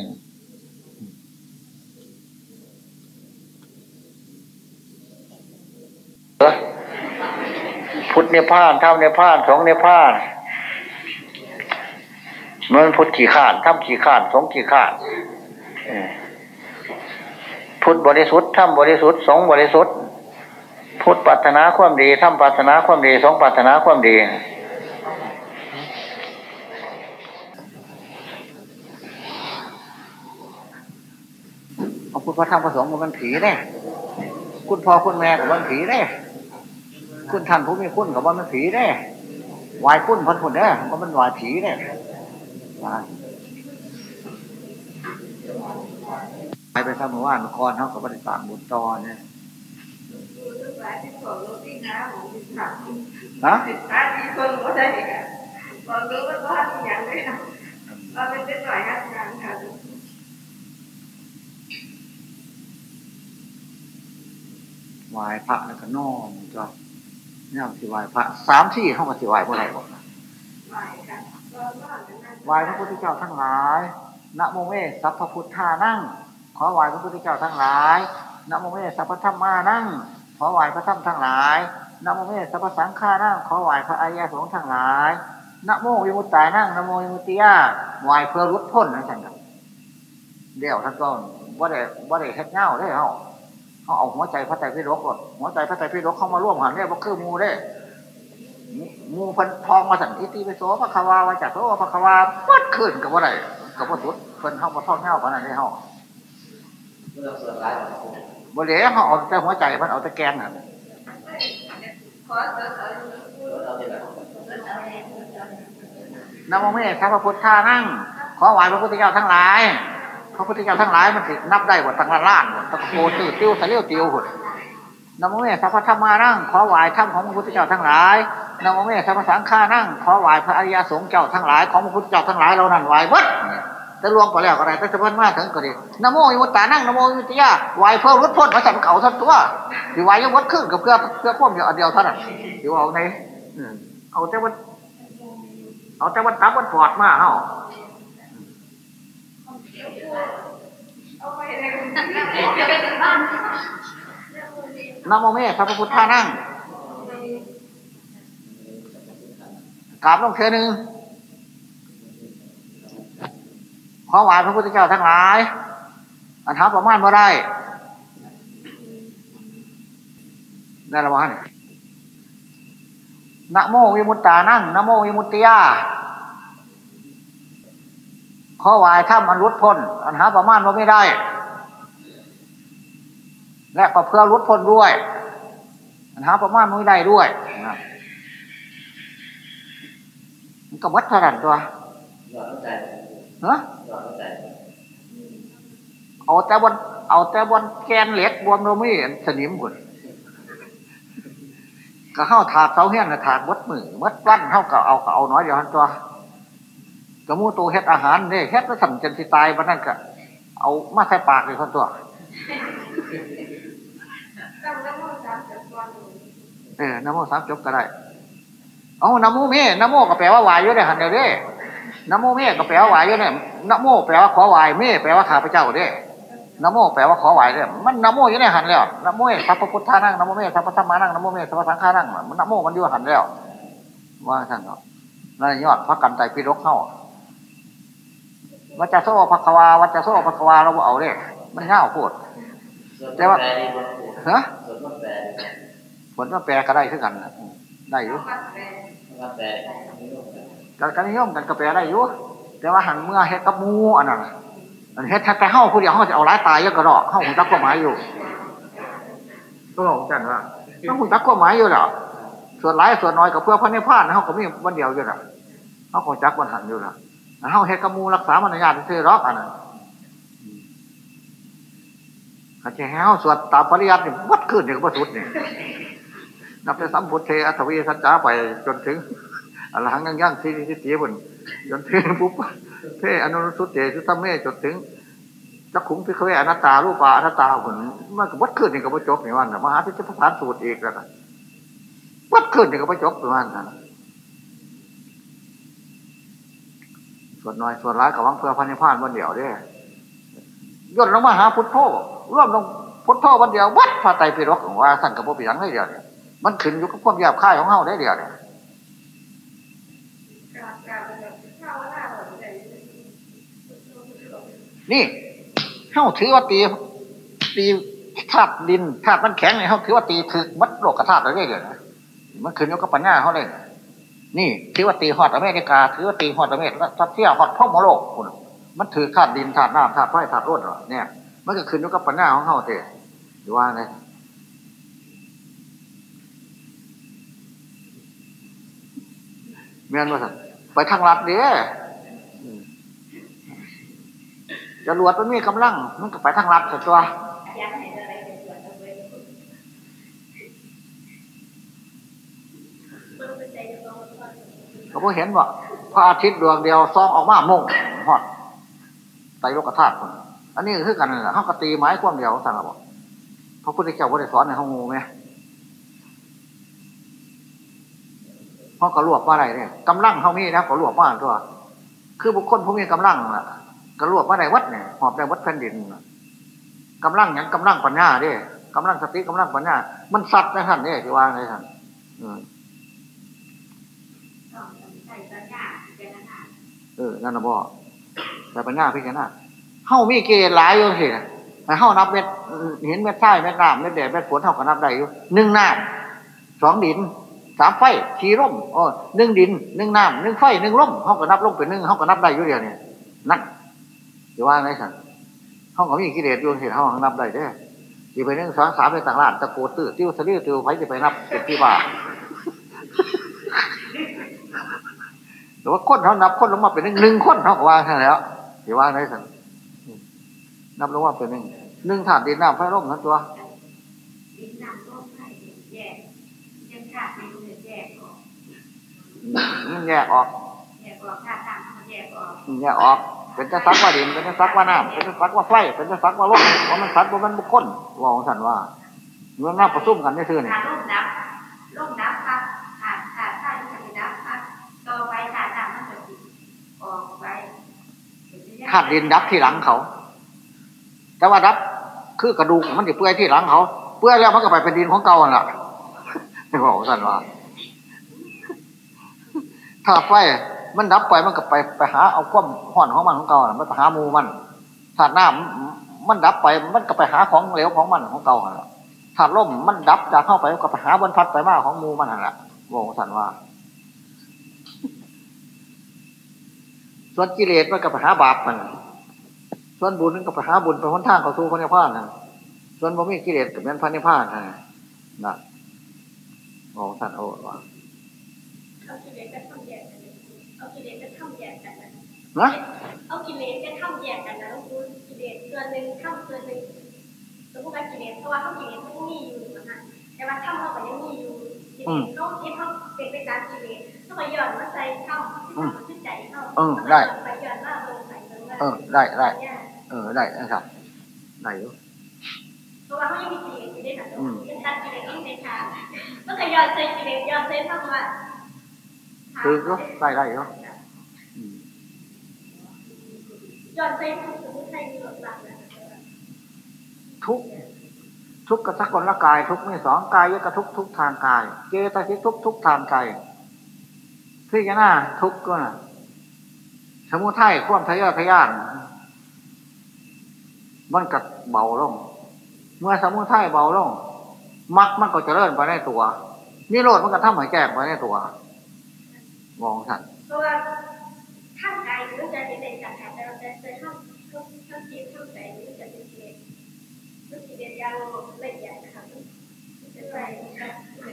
พุทธเนพานทำเนพานสองเนพานมันพุทธขี่ข้านทำขี่ข้านสองขี่ข้านพุทธบริสุทธิ์ทำบริสุทธิ์สองบริสุทธิ์พุทธปัตนาความดีทำปัตนาความดีสองปัตนาความดีเอาพุทธพระธรรมพระสงฆ์มันผีเนี่ยคุณพ่อคุณแม่กับมันผีเนี่ย คุณท่านผู้มีคุณกับมันผีเนี่ยวายคุณพันคุณเนี่ยก็มันวายผีเนี่ยไปไปทำเมื่อวานครเขากับปฏิบัติบุญตอนเนี่ยฮะอาทีคนก็ได้ตอนรู้ว่าว่าที่ยังไม่เราเป็นเด็กหน่อยงานงานค่ะไหว้พระแล้วก็น้อมจ้ะ เนี่ยสิไหว้พระสามที่เข้ามาสิไหว้เมื่อไหร่บอกไหว้พระพุทธเจ้าทั้งหลายนะโมเมสัพพพุทธานัง ขอไหว้พระพุทธเจ้าทั้งหลายนะโมเมสัพพธัมมานัง ขอไหว้พระธรรมทั้งหลายนะโมเมสัพพสังฆานัง ขอไหว้พระอริยสงฆ์ทั้งหลายนะโมวิมุตตานังนะโมวิมุตติยาไหว้เพื่อหลุดพ้นนั่นเองเดี๋ยวท่านก็ว่าได้ว่าได้เฮ็ดเงาได้เขา เขาเอาหัวใจพระใจพิรกก่อนหัวใจพระใจพิรกเข้ามาร่วมหันเนี่ยว่าคือมูได้มูพันทองมาสั่นอิติไปโสพระควาวาจักโสพระควาวัดขึ้นกับว่าไรกับว่าสุดเพิ่นเข้ามาท่องเงาขนาดนี้เขาบริเวณเขาเอาแต่หัวใจมันเอาแต่แกนอะนโมเมพระพุทธานั่ง ขอไหวพระพุทธเจ้าทั้งหลาย พระพุทธเจ้าทั้งหลายมันสินับได้หมดตั้งล้านหมดตะโกนตื้อติ้วสะเลี้ยวติ้วหุ่นนโมเมสัพพธรรมานั่งขอไหวธรรมของพระพุทธเจ้าทั้งหลายนโมเมสัพพสังฆานั่งขอไหวพระอริยสงฆ์เจ้าทั้งหลายของพระพุทธเจ้าทั้งหลายเรานั่นไหววัดจะลวงไปแล้วก็ได้แต่จะเพิ่นมากถึงก็ดีนโมยมุตตานั่งนโมยมุติยาไหวเพื่อรุดพ้นมาสั่นเขาทั้งตัวที่ไหวยังวัดขึ้นกับเพื่อเพื่อพ่วงเดียวอันเดียวเท่านั้นที่ว่เอาในอืมเอาแต่วันเอาแต่วันตับวันปอดมาเฮา นโมเมพระพุทธานั่งกราบลงเทอหนึ่งขอไหวพระพุทธเจ้าทั้งหลายอันท้าประมาณบ่ได้ได้ละวะนี่นะโมวิมุตตานั่งนะโมวิมุตติยา ขอไหวถ้ำอันรุดพ้นอันหาประมาณว่าไม่ได้ และก็เพื่อรุดพ้นด้วยอันหาประมาณไม่ได้ด้วยมันก็วัดเท่านั้นตัวเนาะเอาแต่บนเอาแต่บนแกนเหล็กบวมโรมี่สนิมหุ่นก็เข้าถากเสาเฮี้ยนถากวัดมือวัดวันเข้าก็เอาก็เอาน้อยเดียวหันตัว กระมูตัวเฮ็ดอาหารเนี่ยเฮ็ดแล้วสั่นจนสิตายวันนั้นก็เอามาใส่ปากเลยคนตัวเออน้ำโมสามจบก็ได้ เอาน้ำโมเม่น้ำโมก็แปลว่าวายอยู่เนี่ยหันเดียวเด้น้ำโมเม่ก็แปลว่าวายอยู่เนี่ยน้ำโมแปลว่าขอวายเม่แปลว่าข้าพเจ้าเด้น้ำโมแปลว่าขอวายเด้มันน้ำโมอยู่ในหันแล้วน้ำโมสัพพพุทธานั่งน้ำโมเม่สัพพธรรมานั่งน้ำโมเม่สัพพสังฆานั่งมันน้ำโมมันอยู่หันแล้ว ว่าท่านเนาะนั่นยอดพระกันใจพิรกเข้า วัจจโซ่พักวาวัจจโซ่พักวาเราเอาเด้มันเง่าพูดแต่ว่าฮะผลว่าแปลก็ได้ขึ้นกันได้อยู่การการนิยมกันก็แปลได้อยู่แต่ว่าหันเมื่อเฮ็ดกับมูอันนั้นอันเฮ็ดแต่เฮ้าผู้เดียวเฮ้าจะเอาร้ายตายยังกระดอกเฮ้าหุ่นจักก็หมายอยู่ก็บอกกันว่าต้องหุ่นจักก็หมายอยู่แล้วส่วนร้ายส่วนน้อยกับเพื่อพระนิพพานเฮ้าก็มีวันเดียวอยู่แล้วเฮ้าคงจักวันหันอยู่แล้ว เฮาเฮ็ดกมูรักษามารยาทซื้อรอกอันนั้นข้าจะให้เฮาสวดตามปริยัติวัดขึ้นอย่างพระสุดเนี่ยนับเป็นสัมพุทเทอัตวีสัจจาไปจนถึงอรหังยังย่างที่ที่สีบนจนถึงปุ๊บเทอนุสุตเตสุตเมจนถึงจักขุงพิฆเวอนัตตารูปาอนัตตาผลมันก็วัดขึ้นนี่ก็พระจบในวันมหาทิจพานสูตรอีกแล้วกันวัดขึ้นนี่ก็พระจบในวันนั้น ส่วนน้อยส่วนร้ายกับวังเพื่อพันธุ์พานวันเดียวเด้ย่นลงมาหาพุทโธร่วมลงพุทโธวันเดียววัดพระไตรปิฎกว่าสั่นกับพระปิยังได้เดียวเนี่ยมันขึ้นอยู่กับความหยาบคายของเฮาได้เดียวเนี่ยนี่เฮาถือว่าตีตีธาตุดินธาตุมันแข็งเนี่ยเฮาถือว่าตีถือมัดโลกธาตุอะไรเดียวนะมันขึ้นอยู่กับปัญญาเขาเลย นี่ถือว่าตีหอดอเมริกาถือว่าตีหอดอเมริกาทัเที่ยวหอดพ่อมโลกคุณมันถือธาตุดินธาตุน้ำธาตุไฟธาตุรถเนี่ย มันก็ขึ้นอยู่กับปัญญาของเฮาเตะหรือว่าไงเมียนว่าสัไปทางลัดเด้จะรวดมันมีกำลัง มันก็ไปทางลัดสัตัว เขาพอเห็นว่าพระอาทิตย์ดวงเดียวซองออกมามุ่งหอดไตโลกธาตุคนอันนี้คือกันนะเขากตีไม้ความเดียวสั่งเราบอกพระพุทธเจ้าว่าได้สอนในห้องงูไหมเพราะก็รวบว่าอะไรเนี่ยกำลังเขามีนะก็รวบว่าตัวคือบุคคลผู้มีกำลังอะก็รวบว่าในวัดเนี่ยหอบในวัดแผ่นดินกำลังอย่างกำลังปัญญาเด้กำลังสติกำลังปัญญา มันสัตว์นะท่านเนี่ยที่ว่าไงท่าน เออนั่นนะบ่แต่ปัญญาพิจารณาเฮ้ามีเกณฑ์หลายอยู่สิแต่เฮ้านับเม็ดเห็นเม็ดใต้เม็ดน้ำเม็ดแดดเม็ดฝนเท่ากับนับได้อยู่หนึ่งน้ำสองดินสามไฟสี่ร่มอ๋อหนึ่งดินหนึ่งน้ำหนึ่งไฟหนึ่งร่มเขาก็นับลงเป็นหนึ่งเขาก็นับได้อยู่เดียวเนี่ยนั่นจะว่าไงสันเขาก็มีกิเลสอยู่เห็นเขานับได้เด้ที่ไปหนึ่งสองสามไปต่างรานตะโกตื้อติ้วสลิ้วติ้วไฟจะไปนับเป็นที่บ้า แต่ว่าคนเขานับคนลงมาเป็นหนึ่งหนึ่งคนเขาก็ว่าแค่แล้วจะว่าไงสันนับลงมาเป็นหนึ่งหนึ่งถาดดินน้ำไฟร่มทั้งตัวมันแยกออกแยกออกธาตุน้ำมันแยกออกแยกออกธเป็นจะซักว่าดินเป็นจะซักว่าน้ำเป็นจะซักว่าไฟเป็นจะซักว่าลมเพราะมันซักว่ามันบุคคลว่าของสันว่าเมื่อหน้าประซุ่มกันได้ซื่อนี่ขาล่มดับล่มดับครับ อไปขาดน้ำมันจะติดออกไปธาตุดินดับที่หลังเขา แต่ว่าดับคือกระดูกมันจะเปื่อยที่หลังเขาเปื่อยแล้วมันก็ไปเป็นดินของเก่าน่ะบอกของสันว่าถ้าไฟมันดับไปมันก็ไปไปหาเอาความห่อนของมันของเก่าน่ะมันไปหาหมูมันถ้าน้ำมันดับไปมันก็ไปหาของเหลวของมันของเก่าน่ะถ้าล่มมันดับจากเข้าไปก็ไปหาบนพัดไปมาของหมูมันนั่นแหละบอกสันว่า ส่วนกิเลสมันก็ไปหาบาปมันส่วนบุญมันก็ไปหาบุญไปหนทางเข้าสู่พระนิพพานนั่นส่วนบ่มีกิเลสก็เป็นพระนิพพานนั่นน่ะบอกสันโอ้ว่าเอากิเลสก็ทำแยกกันเอากิเลสก็ทำแยกกันนะนะเอากิเลสก็ทำแยกกันนะคุณกิเลสตัวหนึ่งทำตัวหนึ่งสมมติว่ากิเลสเพราะว่าเขากิเลสเขายังมีอยู่นะคะแต่ว่าทำเขาก็ยังมีอยู่ กิเลสเขาที่เขาเป็นไปตามกิเลสเขาก็ย้อนมาใส่เข้าที่ใจเขาไปย้อนมาลงไปลงมาเออได้ได้เออได้นะครับได้อยู่เพราะว่าเขายังมีกิเลสอยู่ด้วยนะยังทันกิเลสยังในทางมันก็ย้อนใส่กิเลสย้อนใส่เข้ามาคือก็ได้ได้อยู่อืมย้อนใส่ทุกสมุทัยมีหลดหลักนะทุกข์ ทุกกระสักคนละกายทุกข์มีสองกายยกระทุกทุกทางกาย เจตสิกทุกทุกทางใจพี่กันหน้าทุกข์ก็น่ะสมุทัยความทะเยอทะยานมันกัดเบาลง เมื่อสมุทัยเบาลงมรรคมันก็จะเริ่มไปในตัวนิโรธมันก็ทำให้แจ้งไปในตัว มองสันเพราะว่าข้างกายมันจเป็นการขาดแต่เราจะจะข้างข้างข้างจิตข้างใจมันจะเป็นกิเลส มันกิเลสยางละเอียดนะคะมันจะไป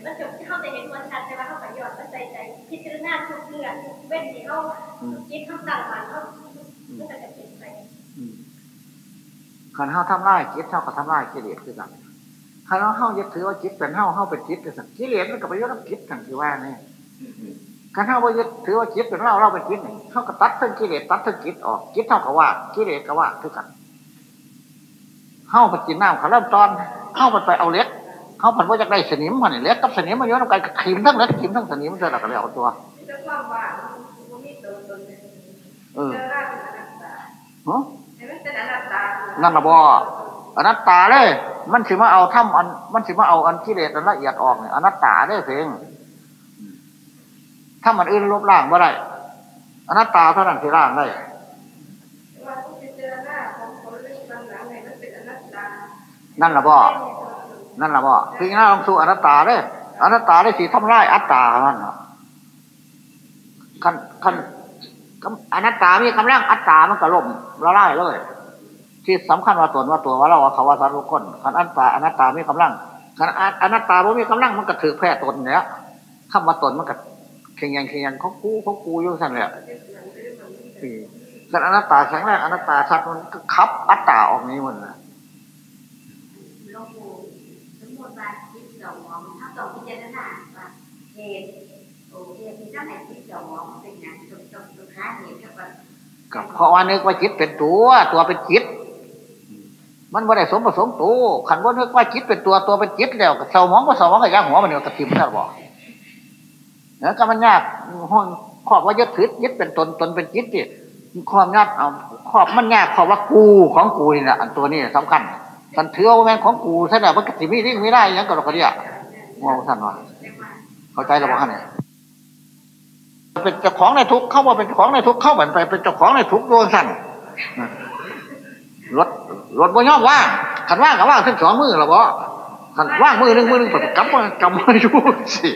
มันจะเข้าใจเห็นความชัดแต่ว่าเข้าไปหย้อนมาใส่ใจพิจารณาทุกเรื่องเว้นที่เขาจิตเขาต่างมันเขามันก็จะเป็นไปขันเฮาทำลายจิตเท่ากับทำลายกิเลสคือกันขันเฮายึดถือว่าจิตเป็นเฮาเฮาเป็นจิตคือสันกิเลสมันก็ไปยึดกับจิตกันคือว่านี่ขันเฮาว่ายึดถือว่าจิตเป็นเราเราเป็นจิตนี่เฮาก็ตัดทั้งกิเลสตัดทั้งจิตออกจิตเท่ากับว่ากิเลสกับว่าคือกัน เฮาไปกินน้ำเขาเริ่มตอนเฮาไปเอาเล็กเฮาผันว่าจะได้สนิมมันนี่เล็กกับสนิมมันเยอะน้ำกันขีมทั้งเล็กขีมทั้งสนิมมันจะหลักเลยเอาตัวจะความว่าตัวเออจะร่างเป็นอนัตตาฮะแต่มันเป็นอนัตตานั่นละบ่อนัตตาเลย มันสิมาเอาถ้ำอัน มันสิมาเอาอันกิเลสอันละเอียดออกเนี่ยอนัตตาได้เพลงถ้ามันอื่นลบล้างบ่ได้อนัตตาเท่านั้นที่ล้างได้ ว่าผู้พิจารณาของคนเรื่องบางหลังเนี่ยมันเป็นอนัตตา นั่นละบ่นั่นละบ่คือหน้าลงสู่อนัตตาเลยอนัตตาได้สีทำลายอัตตามันคันคันอนัตตามีกำลังอัตตามันก็ล่มละลายเลย ที่สำคัญว่าตนว่าตัวว่าเราว่าเขาว่าสัตว์ทุกคนขันอัตตาอนัตตามีกำลังขันอนัตตาบ่มีกำลังมันก็ถือแพร่ตนเนี่ยคำว่าตนมันก็เคียงยังเคียงยังเขากูเขากูอยู่สั่นแหละขันอนัตตาแข็งแรงอนัตตาชัดมันก็ขับอัตตาออกนี้มันนะ หลวงปู่สมมติ ว่าจิตสมองถ้าต้องพิจารณาว่าเหตุโอเหตุที่ทำให้จิตสมองเป็นอย่างตรงตรงตรงหาเหตุกับว่ากับเพราะว่านึกว่าจิตเป็นตัวตัวเป็นจิต มันไม่ได้สมประสงค์ตัวขันว่านึกว่าจิตเป็นตัวตัวเป็นจิตแล้วเสามองก็เสามองก็ย่ากหัวมันเนี่ยกระทิมนั่นบอกเนี่ยก็มันยากห้องขอบว่ายึดถือยึดเป็นตนตนเป็นจิตที่ความยากเอาขอบมันยากขอบว่ากูของกูนี่แหละตัวนี้สำคัญ สันถือว่าแม่นของกูท่านน่ะมันกติมีริ่งไม่ได้อยังกับเราก็เรียกมองท่านว่าเข้าใจเราบอกท่านเนี่ยเป็นเจ้าของในทุกเข้าว่าเป็นเจ้าของในทุกเข้าเหมือนไปเป็นเจ้าของในทุกดวงสั่นรถรถบ่ยอมว่างขันว่างกับว่างทั้งสองมือหรอบ่ขันว่างมือหนึ่งมือหนึ่งปกำมือกำมือยู่สิ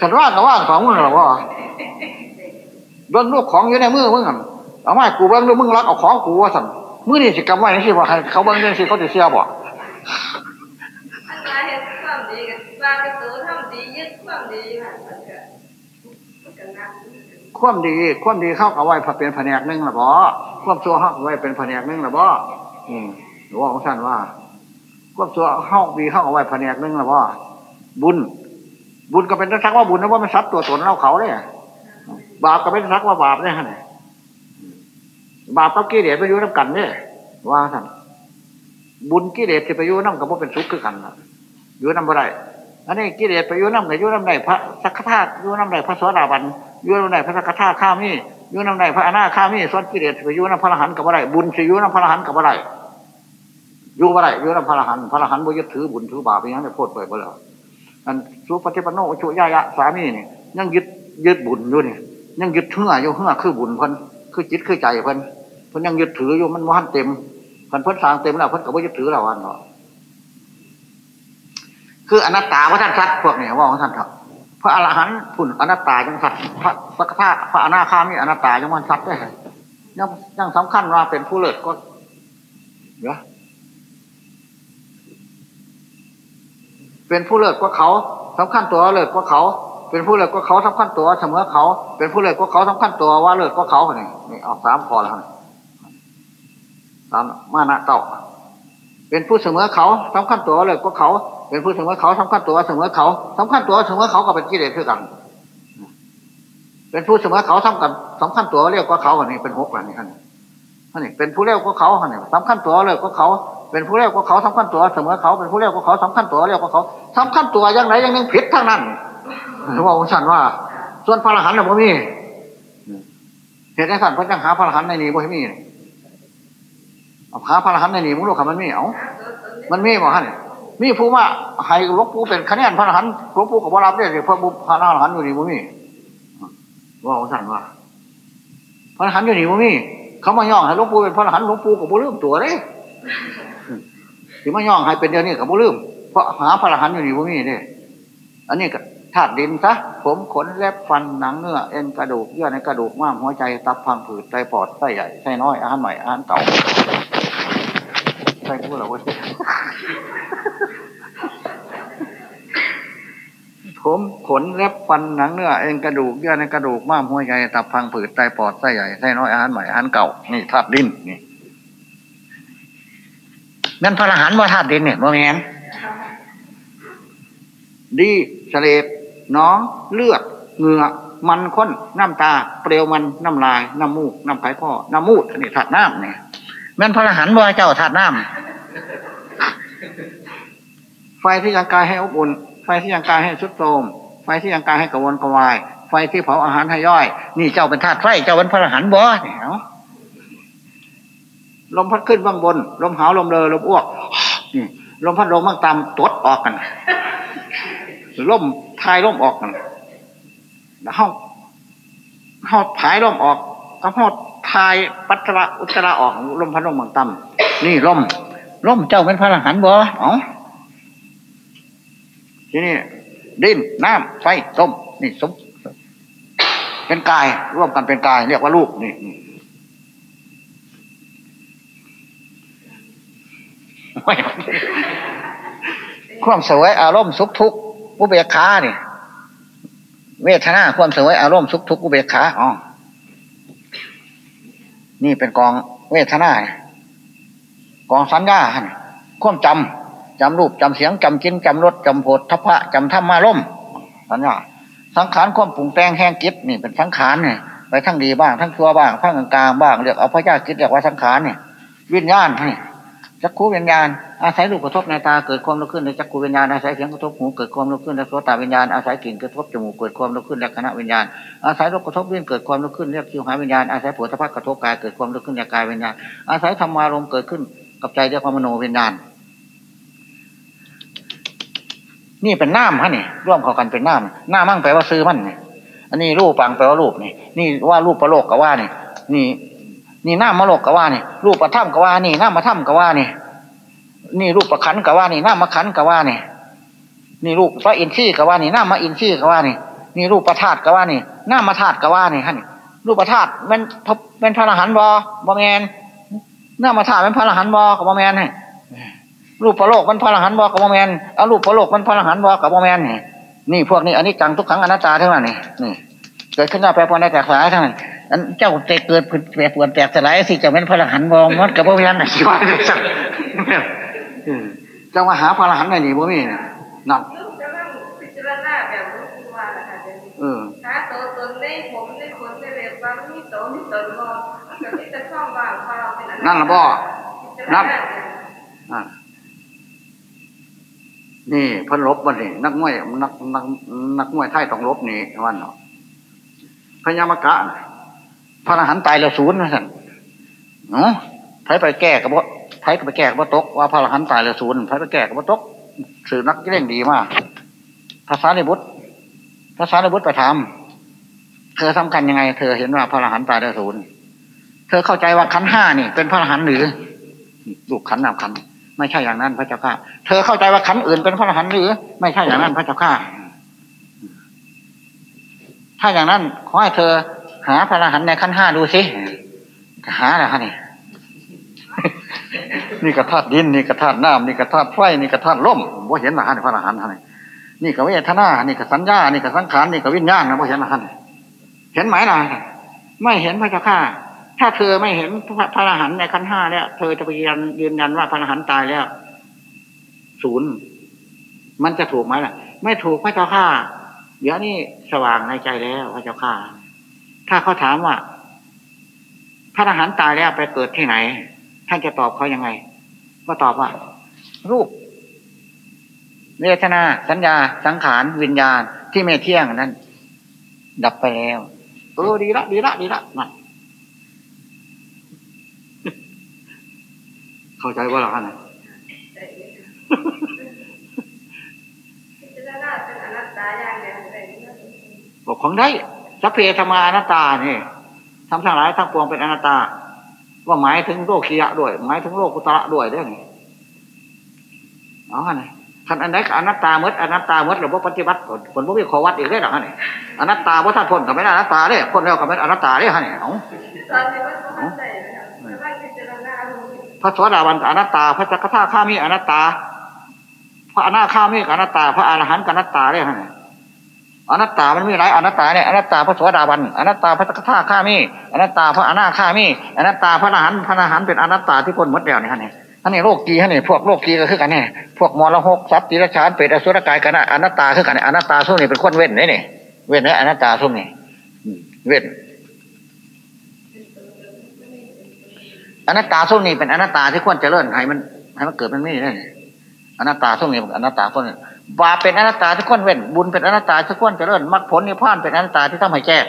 ขันว่างกับว่างสองมือหรอบ่เบิ้งลูกของอยู่ในมือมึงอะ เอาไม้กูเบิ้งดูมึงรักเอาของกูว่าสั่นมือนี่สิกำไว้นี่สิว่าให้เขาเบิ้งนี่สิเขาจะเสียบ่อันว่าเห็นความดีกับว่าเป็นตัวทำดียึดความดีค่ะมันก็มันก็นับความดีความดีเข้ากับไว้เป็นแผนกหนึ่งหรอบ่ความชั่วเข้ากับไว้เป็นแผนกหนึ่งหรอบ่อืมหลวงของท่านว่า ความชั่วเข้าดีเข้ากับไว้แผนกหนึ่งหรอบ่บุญ บุญก็เป็นทักว่าบุญนะว่ามันซับตัวตนเราเขาเลยบบาปก็เป็นรักว่าบาปเนี่ยฮะเนี่ย บาปกับกิเลสไปอยู่น้ำกันเนี่ยว่าท่านบุญกิเลสจะไปอยู่น้ำกับพวกเป็นทุขคือกันอยู่น้ำบ่ได้อันนี้กิเลสไปอยู่น้ำกับอยู่น้ำใดพระสักธาตุอยู่น้ำใดพระสวสดาบันอยู่น้ำใดพระสักธาตุข้ามีอยู่น้ำใดพระอนาข้ามีส่วนกิเลสไปอยู่น้ำพระอรหันต์กับบ่ได้บุญสิอยู่น้ำพระอรหันต์กับบ่ได้อยู่บ่ได้อยู่น้ำพระอรหันต์พระอรหันต์บ่ยึดถือบุญถือบาปไปยังได้โพดไปบ่แล้วอันสุปฏิปโนชุยายะสามีนี่ยังยึดยึดบุญอยู่นี่ยังยึดเหื่ออยู่เหื่อคือบุญเพิ่นคือจิตคือใจเพิ่นเพิ่นยังยึดถืออยู่มันว่านเต็มเพิ่นเพิ่นสร้างเต็มแล้วเพิ่นก็บ่ยึดถือแล้วอันเนาะคืออนัตตาว่าท่านสัตว์พวกเนี้ว่าของท่านครับพระอรหันต์พุ่นอนัตตายังสัตว์พระสักขะพระอนาคามีอนัตตายังมันสัตว์ได้ยังยังสำคัญว่าเป็นผู้เลิศก็เดี๋ยวเป็นผู้เลิศก็เขาสำคัญตัวเลิศก็เขา เป็นผู้เลิศก็เขาสำคัญตัวเสมอเขา เป็นผู้เลิศก็เขาสำคัญตัวว่าเลิศก็เขาเนี่ยนี่ออกสามพอแล้วนี่ สามมานะเต่าเป็นผู้เสมอเขาสำคัญตัวเลิศก็เขา เป็นผู้เสมอเขาสำคัญตัวเสมอเขาสำคัญตัวเสมอเขาก็เป็นกิเลสคือกัน เป็นผู้เสมอเขาสำคัญสำคัญตัวเรียกว่าเขาอันนี้เป็นหกอันนี้ท่านท่านนี่เป็นผู้เรียกว่าเขาอันนี้สำคัญตัวเรียกว่าเขาเป็นผู้เรียกว่าเขาสำคัญตัวเสมอเขาเป็นผู้เรียกว่าเขาสำคัญตัวเรียกว่าเขาสำคัญตัวอย่างไรอย่างหนึ่งผิดทั้งนั้นว่าองค์ชันว่า ส่วนพระอรหันต์น่ะบ่มีเหตุใดสั่นพระจังหาพระอรหันต์ในนี้บ่มีเอาหาพระรหันต์ในนี้มึงรู้คมันมีเอามันมีบ่ฮะเนี่ยมีผู้มาให้หลวงปู่เป็นคะแนนพระรหันต์หลวงปู่กับวรับได้เลยพระบุพระรหันต์อยู่นี่บ่มีว่าองค์ชันว่าพระรหันต์อยู่นี่บ่มีเขามาย่องให้หลวงปู่เป็นพระรหันต์หลวงปู่กับบ่ลืมตัวเลยที่มาย่องให้เป็นเดียวนี้กับบ่ลืมเพราะหาพระรหันต์อยู่นี่บ่มีเนี่ยอันนี้ก็ธาตุดินซะผมขนเล็บฟันหนังเนื้อเอ็นกระดูกเยื่อในกระดูกม้ามหัวใจตับพังผืดไตปอดไส้ใหญ่ไส้น้อยอาหารใหม่อาหารเก่า ไส้พูดเหรอวะผมขนเล็บฟันหนังเนื้อเอ็นกระดูกเยื่อในกระดูกม้ามหัวใจตับพังผืดไตปอดไส้ใหญ่ไส้น้อยอาหารใหม่อาหารเก่านี่ธาตุดินนี่นั่นพระอรหันต์ว่าธาตุดินเนี่ยโมเมนดีเสลดน้องเลือดเหงื่อมันข้นน้ำตา เปลวมันน้ำลาย น้ำมูก น้ำไข่ข้อ น้ำมูดอันนี้ถาดน้ำเนี่ย แม่นพระรหันต์ว่าเจ้าถาดน้ำไฟที่ยังกายให้อบอุ่น ไฟที่ยังกายให้สุดโทมไฟที่ยังกายให้กระวนกระวาย ไฟที่เผาอาหารให้ย่อย นี่เจ้าเป็นธาตุไฟเจ้าเป็นพระรหันต์บ่เนี่ยลมพัดขึ้นบ้างบน ลมหาวลมเลอลมอ้วกลมพัดลมบ้างตามตดออกกันล่มทายล่มออกกันแล้วห้องหองผายล่มออกก็ห้อง ทายปัตตระอุตระออกลมพัดลมบางต่ำนี่ลมลมเจ้าเป็นพระอรหันต์บ่อ๋อทีนี้ดินน้ำไฟต้มนี่สมเป็นกายร่วมกันเป็นกาย เรียกว่าลูกนี่ความสวยอารมณ์สุขทุกข์อุเบกขาเนี่ยเวทนาความสวยอารมณ์สุขทุกข์อุเบกขาอ๋อ นี่เป็นกองเวทนากองสัญญาความจำจำรูปจำเสียงจำกินจำรสจำโผฏทพะจำธรรมารมสัญญาสังขารความปรุงแต่งแห้งกิจนี่เป็นสังขารเนี่ยไปทั้งดีบ้างทั้งชั่วบ้างทั้งกลางบ้างเรียกเอาพระเจ้ากิจเรียกว่าสังขารเนี่ยวิญญาณนี่ จักขูวิญญาณอาศัยรูปกระทบในตาเกิดความรู้ขึ้นในจักขูวิญญาณอาศัยเสียงกระทบหูเกิดความรู้ขึ้นในโสตวิญญาณอาศัยกลิ่นกระทบจมูกเกิดความรู้ขึ้นในคณะวิญญาณอาศัยรสกระทบลิ้นเกิดความรู้ขึ้นเรียกคิวหาวิญญาณอาศัยผัวทพักกระทบกายเกิดความรู้ขึ้นในกายวิญญาณอาศัยธรรมารมเกิดขึ้นกับใจเรียกความโนวิญญาณ นี่เป็นน้ำฮะนี่ร่วมเข้ากันเป็นน้ำน้ามั่งแปลว่าซื้อมันนี่อันนี้รูปปังแปลว่ารูปนี่นี่ว่ารูปประโลกกับว่านี่นี่ นี่น้ามะโลกกว่านี่รูปประถ้ำกว่านี่น้ามาถ้ำกว่านี่ นี่รูปประคันกว่านี่น้ามาคันกว่านี่ นี่รูปพระอินทรีย์กว่านี่น้ามาอินทรีย์กว่านี่นี่รูปประธาตกว่านี่น้ามาธาตุกว่านี่ฮะนี่รูปประธาตมันเป็นพระอรหันต์บอบอแมนหน้ามาธาตุเป็นพระอรหันต์บอกับบอแมนนี่รูปประโลกมันพระอรหันต์บอกับบอแมนเอารูปประโลกมันพระอรหันต์บอกับบอแมนนี่นี่พวกนี้อันนี้จังทุกขังอนัตตาทั้งนั้นนี่เกิดขึ้นได้แปรปรวนได้แตกสายทั้งนั้น อันเจ้าเตเกิดแปรปรวนแตกสลายสิจะเป็นพระอรหันต์บองมันกับพระเวียนน่ะสิว่าได้สักเจ้ามาหาพระอรหันต์ในนี่บ่มีนั่นลูกจะนั่งพิจารณาแบบรู้ว่านะคะเดี๋ยวนี้เออใช้าตัวตนในผมในขนในเล็บว่ามีตัวมีตนบ่มันก็มีแต่ช่องว่างเปล่าเป็นอันนั่นละบ่นับอ่านี่เพันลบวันนี้นักมวยนักนักนักมวยไทยต้องลบนี่วันเนาะพญามกะน่ะ พระอรหันต์ตายแล้วศูนย์นะท่านเนาะไทยไปแก้กับว่าไทยก็ไปแก้กับว่าตกว่าพระอรหันต์ตายแล้วศูนย์ไทยไปแก้กับว่าตกสื่อนักเล่นดีมากภาษาในบุตรภาษาในบุตรไปถามเธอสำคัญยังไง เธอเห็นว่าพระอรหันต์ตายแล้วศูนย์เธอเข้าใจว่าขันห้านี่ เป็นพระอรหันต์หรือลูกขันนามขันไม่ใช่อย่างนั้นพระเจ้าข้าเธอเข้าใจว่าขันอื่นเป็นพระอรหันต์หรือ ไม่ใช่อย่างนั้นพระเจ้าข้าถ้าอย่างนั้นขอให้เธอ หาพระอรหันต์ในขั้นห้าดูสิหาอะไรฮะนี่นี่กระธาตุดินนี่กระธาตุน้ำนี่กระธาตุไฟนี่กระธาตุลมว่าเห็นหรฮะนี่พระอรหันต์ฮะนี่นี่ก็เวทนา นี่ก็สัญญา นี่ก็สังขารนี่ก็วิญญาณนะว่าเห็นหรฮะนี่เห็นไหมล่ะไม่เห็นพระเจ้าข้าถ้าเธอไม่เห็นพระอรหันต์ในขั้นห้าแล้วเธอจะไปยืนยืนยันว่าพระอรหันต์ตายแล้วศูนย์มันจะถูกไหมล่ะ ไม่ถูกพระเจ้าข้าเดี๋ยวนี้สว่างในใจแล้วพระเจ้าข้า ถ้าเขาถามว่า พระอรหันต์ตายแล้วไปเกิดที่ไหน ท่านจะตอบเขายังไง ก็ตอบว่า รูปเวทนา สัญญา สังขาร วิญญาณที่ไม่เที่ยงนั้น ดับไปแล้วเออดีละดีละดีละนั่นเข้าใจว่าหรอฮะนะพิจารณาเป็นอนัตตาอย่างเดียวเลยบอกของได้ สัพเพธรรมาอนัตตานี่ทำทั้งหลายทั้งปวงเป็นอนัตตา ว่าหมายถึงโลกียะด้วย หมายถึงโลกุตระด้วยได้ไงเอาฮะนี่ขันอันใดก็อนัตตาเมดอนัตตาเมดหรือว่าปฏิบัติผลผลบ่มีขอวัดอีกได้หรอฮะนี่อนัตตาว่าท่านพ้นกับไม่อนัตตาเด้พ้นแล้วกับไม่อนัตตาเนี่เอาตอนนี้มันก็เข้าพระสวัสดาวันอนัตตา พระจักรท่าข้ามีอนัตตา พระอนาคามีกับอนัตตา พระอรหันต์กับอนัตตาได้ฮะนี่ อนัตตามันมีหลายอนัตตาเนี่ยอนัตตาพระสวสดาวันอนัตตาพระจักท่าข้ามีอนัตตาพระอนาคามีอนัตตาพระอรหันพระอรหันเป็นอนัตตาที่พ้นหมดแล้วนี่ฮะเนี่ยอันนี้โลกกีฮะเนี่ยพวกโลกกีก็คือกันเนี่ยพวกมรหกทรัพย์ติรชานเปรตอสุรกายกันนะอนัตตาคือกันเนี่ยอนัตตาสุ่มนี่เป็นคนเว้นเนี่นี่เว้นเนี่ยอนัตตาสุ่มนี่เว้นอนัตตาสุ่มนี่เป็นอนัตตาที่ควรเจริญให้มันให้มันเกิดมันไม่ได้นี่อนัตตาสุ่มนี่อนัตตาคน บาปเป็นอนัตตาที่ควรเว้นบุญเป็นอนัตตาที่ควรเจริญมรรคผลนิพพานเป็นอนัตตาที่ทำให้แจ้ง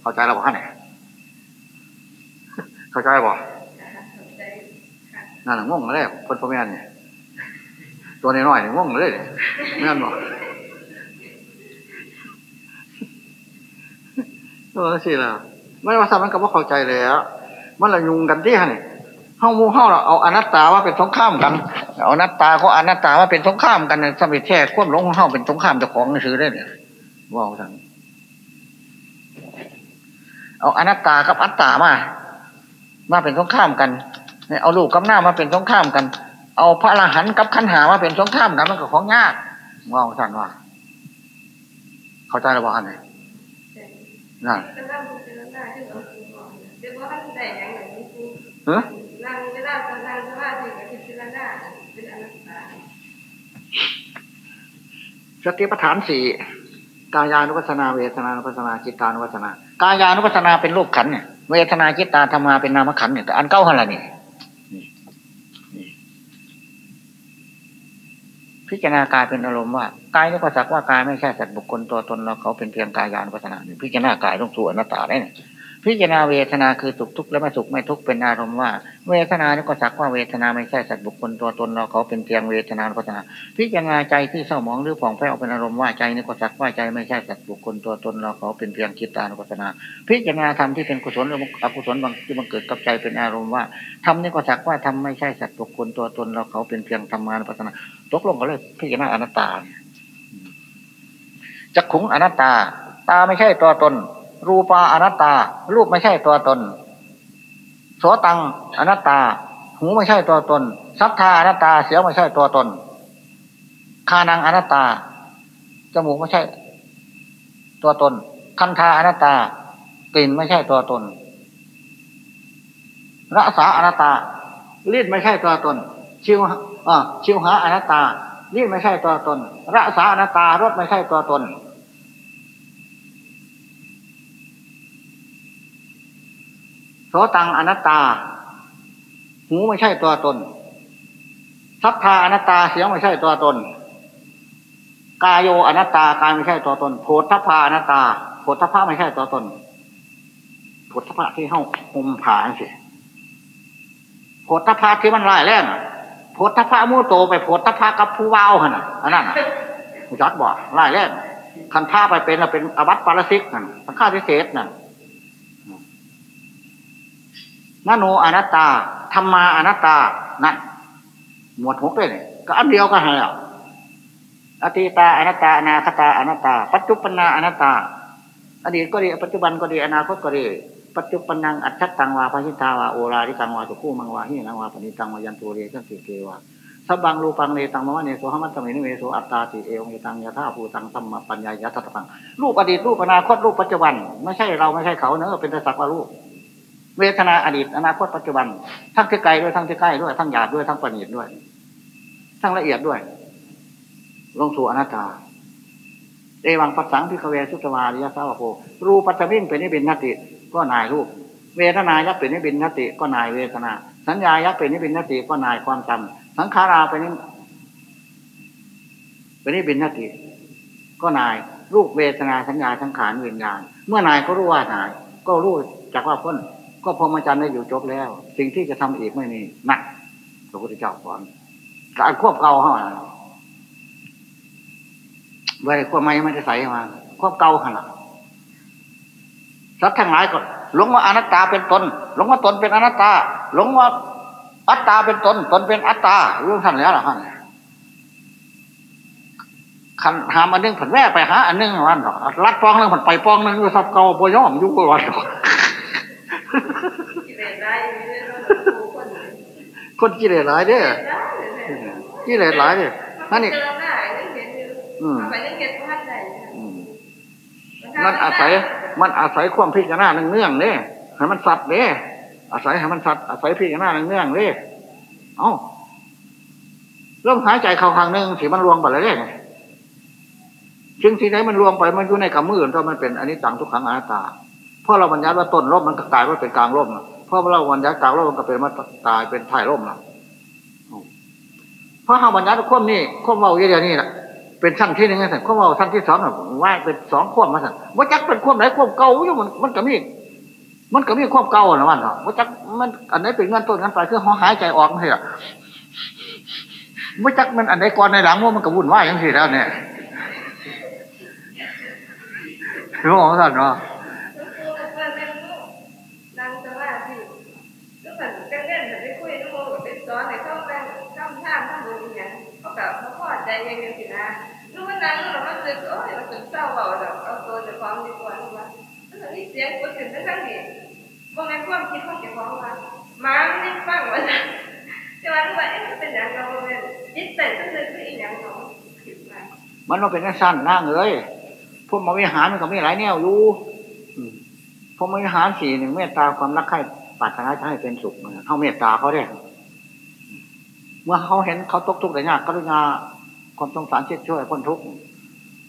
เข้าใจแล้วบ่ฮะเนี่ยเข้าใจบ่นั่นง่วงแล้วคนพ่อแม่เนี่ยตัวน้อยๆเนี่ยง่วงเลยเนี่ยแม่นบ่เออสิล่ะไม่ว่าทำมันก็บ่เข้าใจแล้วมันละยุงกันที่ฮะนี่ เฮาหมูเฮาเราเอาอนัตตาว่าเป็นสงครามกัน เอาอนัตตาก็อนัตตาว่าเป็นสงครามกันสมิแท้ควบหลงของเฮาเป็นสงครามเจ้าของซื้อได้เนี่ยว่าเอาทั้งเอาอนัตตากับอัตตามา มาเป็นสงครามกันเนี่ยเอาลูกกับหน้ามาเป็นสงครามกัน เอาพระอรหันต์กับขันหามาเป็นสงครามกันมันก็ของยากว่าเอาทั้งว่า เข้าใจแล้วบ่ฮะเนี่ยนั่นก็นั่งพิจารณาที่เออ นังเวลาจะนั่งสมาธิกับพิจารณาเป็นอนัตตาสติปัฏฐานสี่กายานุปัสนาเวทนานุปัสนาจิตานุปัสนากายานุปัสนาเป็นรูปขันเนี่ยเวทนาจิตตาธรรมาเป็นนามขันเนี่ยแต่อันเก้าหันละนี่นี่พิจารณากายเป็นอารมณ์ว่ากายนี่ก็สักว่ากายไม่ใช่สัตว์บุคคลตัวตนเราเขาเป็นเพียงกายานุปัสนาเนี่ยพิจารณากายต้องสู่อนัตตาได้เนี่ย พิจารณาเวทนาคือสุขทุกข์และไม่สุขไม่ทุกข์เป็นอารมณ์ว่า เวทนานี่ก็สักว่าเวทนาไม่ใช่สัตว์บุคคลตัวตนเราเขาเป็นเพียงเวทนานุปัสสนาพิจารณาใจที่เศร้าหมองหรือผ่องแผ้วเป็นอารมณ์ว่าใจนี่ก็สักว่าใจไม่ใช่สัตว์บุคคลตัวตนเราเขาเป็นเพียงจิตตานุปัสนา พิจารณาธรรมที่เป็นกุศลหรืออกุศลบางที่บังเกิดกับใจเป็นอารมณ์ว่าธรรมนี่ก็สักว่าธรรมไม่ใช่สัตว์บุคคลตัวตนเราเขาเป็นเพียงธรรมานุปัสสนาตกลงกันเลยพิจารณาอนัตตาจักขุงอนัตตา ตาไม่ใช่ตัวตน รูปาอนัตตา รูปไม่ใช่ตัวตนโสตังอนัตตา หูไม่ใช่ตัวตนสัทธาอนัตตาเสียงไม่ใช่ตัวตนคานังอนัตตาจมูกไม่ใช่ ตัวตน คันธาอนัตตากลิ่นไม่ใช่ตัวตนรสาอนัตตาลิ้นไม่ใช่ตัวตน ชิวอ่าชิวหาอนัตตาลิ้นไม่ใช่ตัวตนรสาอนัตตารสไม่ใช่ตัวตน โสตังอนัตตา หูไม่ใช่ตัวตนสัพพาอนัตตาเสียงไม่ใช่ตัวตน กายโยอนัตตากายไม่ใช่ตัวตนโพธพาอนัตตาโพธพาไม่ใช่ตัวตนโพธพาที่เข้าห่มผ่าสิโพธพาที่มันร้ายแรงโพธพามูโตไปโพธพากับผู้ว่าวขนาดอันนั้นจักบอกร้ายแรงคันท่าไปเป็นเป็นอวัตปารสิกนั่นสังฆาทิเศษนั่น มโนอนัตตาธัมมาอนัตตานั่นหมวดหกเลยก็อันเดียวกันแล้วอตีตาอนัตตาอนาคตาอนัตตา ปัจจุปปันนาอนัตตาอดีตก็ดีปัจจุบันก็ดีอนาคตก็ดี ปัจจุบันนังอัจฉตังวาภชิตาวาโอราริกังวาสุคู่มังวาหินังวาปณิตังวายันตุเรชันติเกวาสับังรูปังเนตังมะเนโสหมัตตมินเมโสอัตตาติเอวเนตังยะธาภูตังสัมมาปัญญายะทัตตังรูปอดีตรูปอนาคตรูปปัจจุบัน ไม่ใช่เราไม่ใช่เขาเนอะเป็นแต่สักว่ารูป เวทนาอดีตอนาคตปัจจุบัน ทั้งที่ไกลด้วยทั้งที่ใกล้ด้วยทั้งหยาบด้วยทั้งประณีตด้วย ทั้งละเอียดด้วย ลงสู่อนัตตาเอวังปัสสังพิคเวสุตวาริยสาวโภรูปัจจิงเป็นนิบินนติ ก็นายรูป เวทนายักเป็นนิบินนติ ก็นายเวทนา สัญญายักเป็นนิบินนติก็นายความจำสังขาราเป็นนิเป็นนิบินนติ ก็นายรูปเวทนาสัญญาสังขารวิญญาณ เมื่อนายก็รู้ว่านาย ก็รู้จากว่าพ้น ก็พรหมจรรย์ได้อยู่จบแล้ว สิ่งที่จะทำอีกไม่มีนักพระพุทธเจ้าสอนการควบเก่าเข้ามาไว้ควบไม่ไม่ได้ใส่มาควบเก่าขนาดสัตว์ทั้งหลายก็หลงว่าอนัตตาเป็นตนหลงว่าตนเป็นอนัตตาหลงว่าอัตตาเป็นตนตนเป็นอัตตาเรื่องท่านแล้วล่ะท่านขันหาอันนึงผันแม่ไปหาอันนึงวันหรอรัดปองนึงผันไปปองนึงอยู่ทับเก่าปย่อมอยู่วันหรอก คนกิเลสหลายเด้อกิเลสหลายเด้อนั่นนี่อืมมันอาศัย มันอาศัยความพิจารณาเนื่องๆเนี่ยให้มันสัตว์เนี่ยอาศัยให้มันสัตว์อาศัยพิจารณาเนื่องๆเนี่ยเอ้าเริ่มหายใจเข้าครั้งหนึ่งสีมันรวมไปแล้วเนี่ยซึ่งที่ไหนมันรวมไปมันอยู่ในกำมือก็มันเป็นอันนี้จังทุกขังอนัตตาเพราะเราบรรยัติว่าต้นร่มมันก็กลายว่าเป็นกลางร่มเพราะเราบรรยัติกลางร่มมันก็เป็นมันตายเป็นท้ายร่มแล้วเพราะเราบรรยัติควบนี่ควบเบาเยอะๆนี่แหละเป็นชั้นที่หนึ่งสันควบเบาชั้นที่สองว่าเป็นสองควบมาสันว่าจักเป็นควบไหนควบเก่าอยู่มันมันก็มีมันก็มีควบเก่านะมันเหรอว่าจักมันอันไหนเป็นเงินต้นเงินปลายคือหอหายใจออกไม่ใช่หรอว่าจักมันอันไหนก่อนในหลังว่ามันก็วุ่นวายอย่างสี่แล้วเนี่ยรู้ของสันเนาะนั่งสมาธิก็เหมือนกันเล่นแต่ไม่คุยน้องโมกับเป็นซ้ อนในเข้าแป้งข้ามท่าข้ามบนอย่างเขาแบบเขาพอใจยังไงสินะรู้ว่านั่งแล้วมันรู้สึกโอ้ยมันถึงเศร้าเบาแบบเอาตัวจะความดีกว่ารือว่าแล้วนี่เสียงคนถึงได้ทั้งเนี้บางแม่ความคิดของเจ้าของว่าม้าไม่ได้ฟังว่าจะว่ารู้ว่าเอ๊ะมันเป็นอย่างเราเป็นจิตใจก็เลยคืออีกอย่างเราคิดไปมันต้องเป็นสั้นนั่งเลยพวกมวิหารมันก็มีหลายแนวอยู่พวกมวิหารสี่หนึ่งเมตตาความรักใคร่ปรารถนาจะให้เป็นสุขเขาเมตตาเขาได้ เมื่อเขาเห็นเขาตกทุกข์แต่ยากกรุณาความสงสารเช็ดช่วยพ้นทุกข์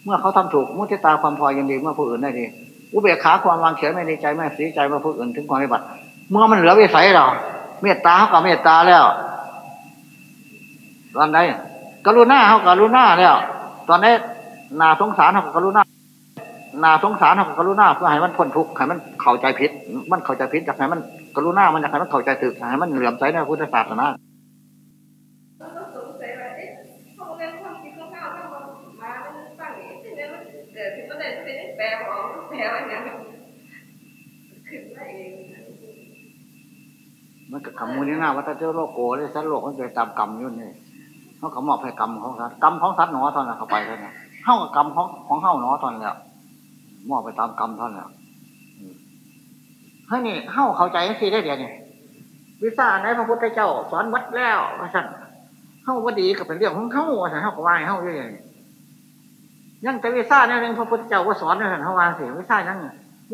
เมื่อเขาทำถูกมุทิตาความพอยินดีเมื่อผู้อื่นได้ดีอุเบกขาความวางเฉยไม่ดีใจไม่เสียใจเมื่อผู้อื่นถึงความปฏิบัติเมื่อมันเหลือวิสัยเราเมตตาเขากับเมตตาแล้ว ตอนไหนกรุณาเขากรุณาแล้ว ตอนนี้นาสงสารเขากรุณานาสงสารเขากรุณาเพื่อให้มันพ้นทุกข์ให้มันเข้าใจผิด มันเข้าใจผิดจากไหนมันกรุณามันจากไหนมันเข้าใจถึกให้มันเหลื่อมใสในพุทธศาสนา แล้วก็สงสัยว่าเอ๊ะเขาเรียนความคิดของเขาถ้ามันมามันฟังอย่างนี้มันเกิดขึ้นมาได้เป็นแปลออกแปลว่าอย่างนี้ขึ้นมาเองมันกับกรรมมูลนินาวัตเจ้าโลกโกเลยสัตว์โลกมันเป็นตามกรรมยุ่นนี่เขาเขามอบให้กรรมของสัตว์กรรมของสัตว์หนอตอนนั้นเข้าไปท่านั้นเท่ากับกรรมของของเท่าหนอตอนนี้มอบไปตามกรรมท่านั้นเฮ้ยนี่เท่าเข้าใจสิได้เดี๋ยวนี้วิชาในพระพุทธเจ้า สอนวัดแล้วว่าสั่นเท่าว่าดีก็เป็นเรื่องของเท่าว่าสั่นเท่าก็ว่าเท่าอยู่อย่างนี้ ยังแต่วิชาเนี่ยหนึ่งพระพุทธเจ้าก็สอนเนี่ยสั่นท่าวสิวิชายัง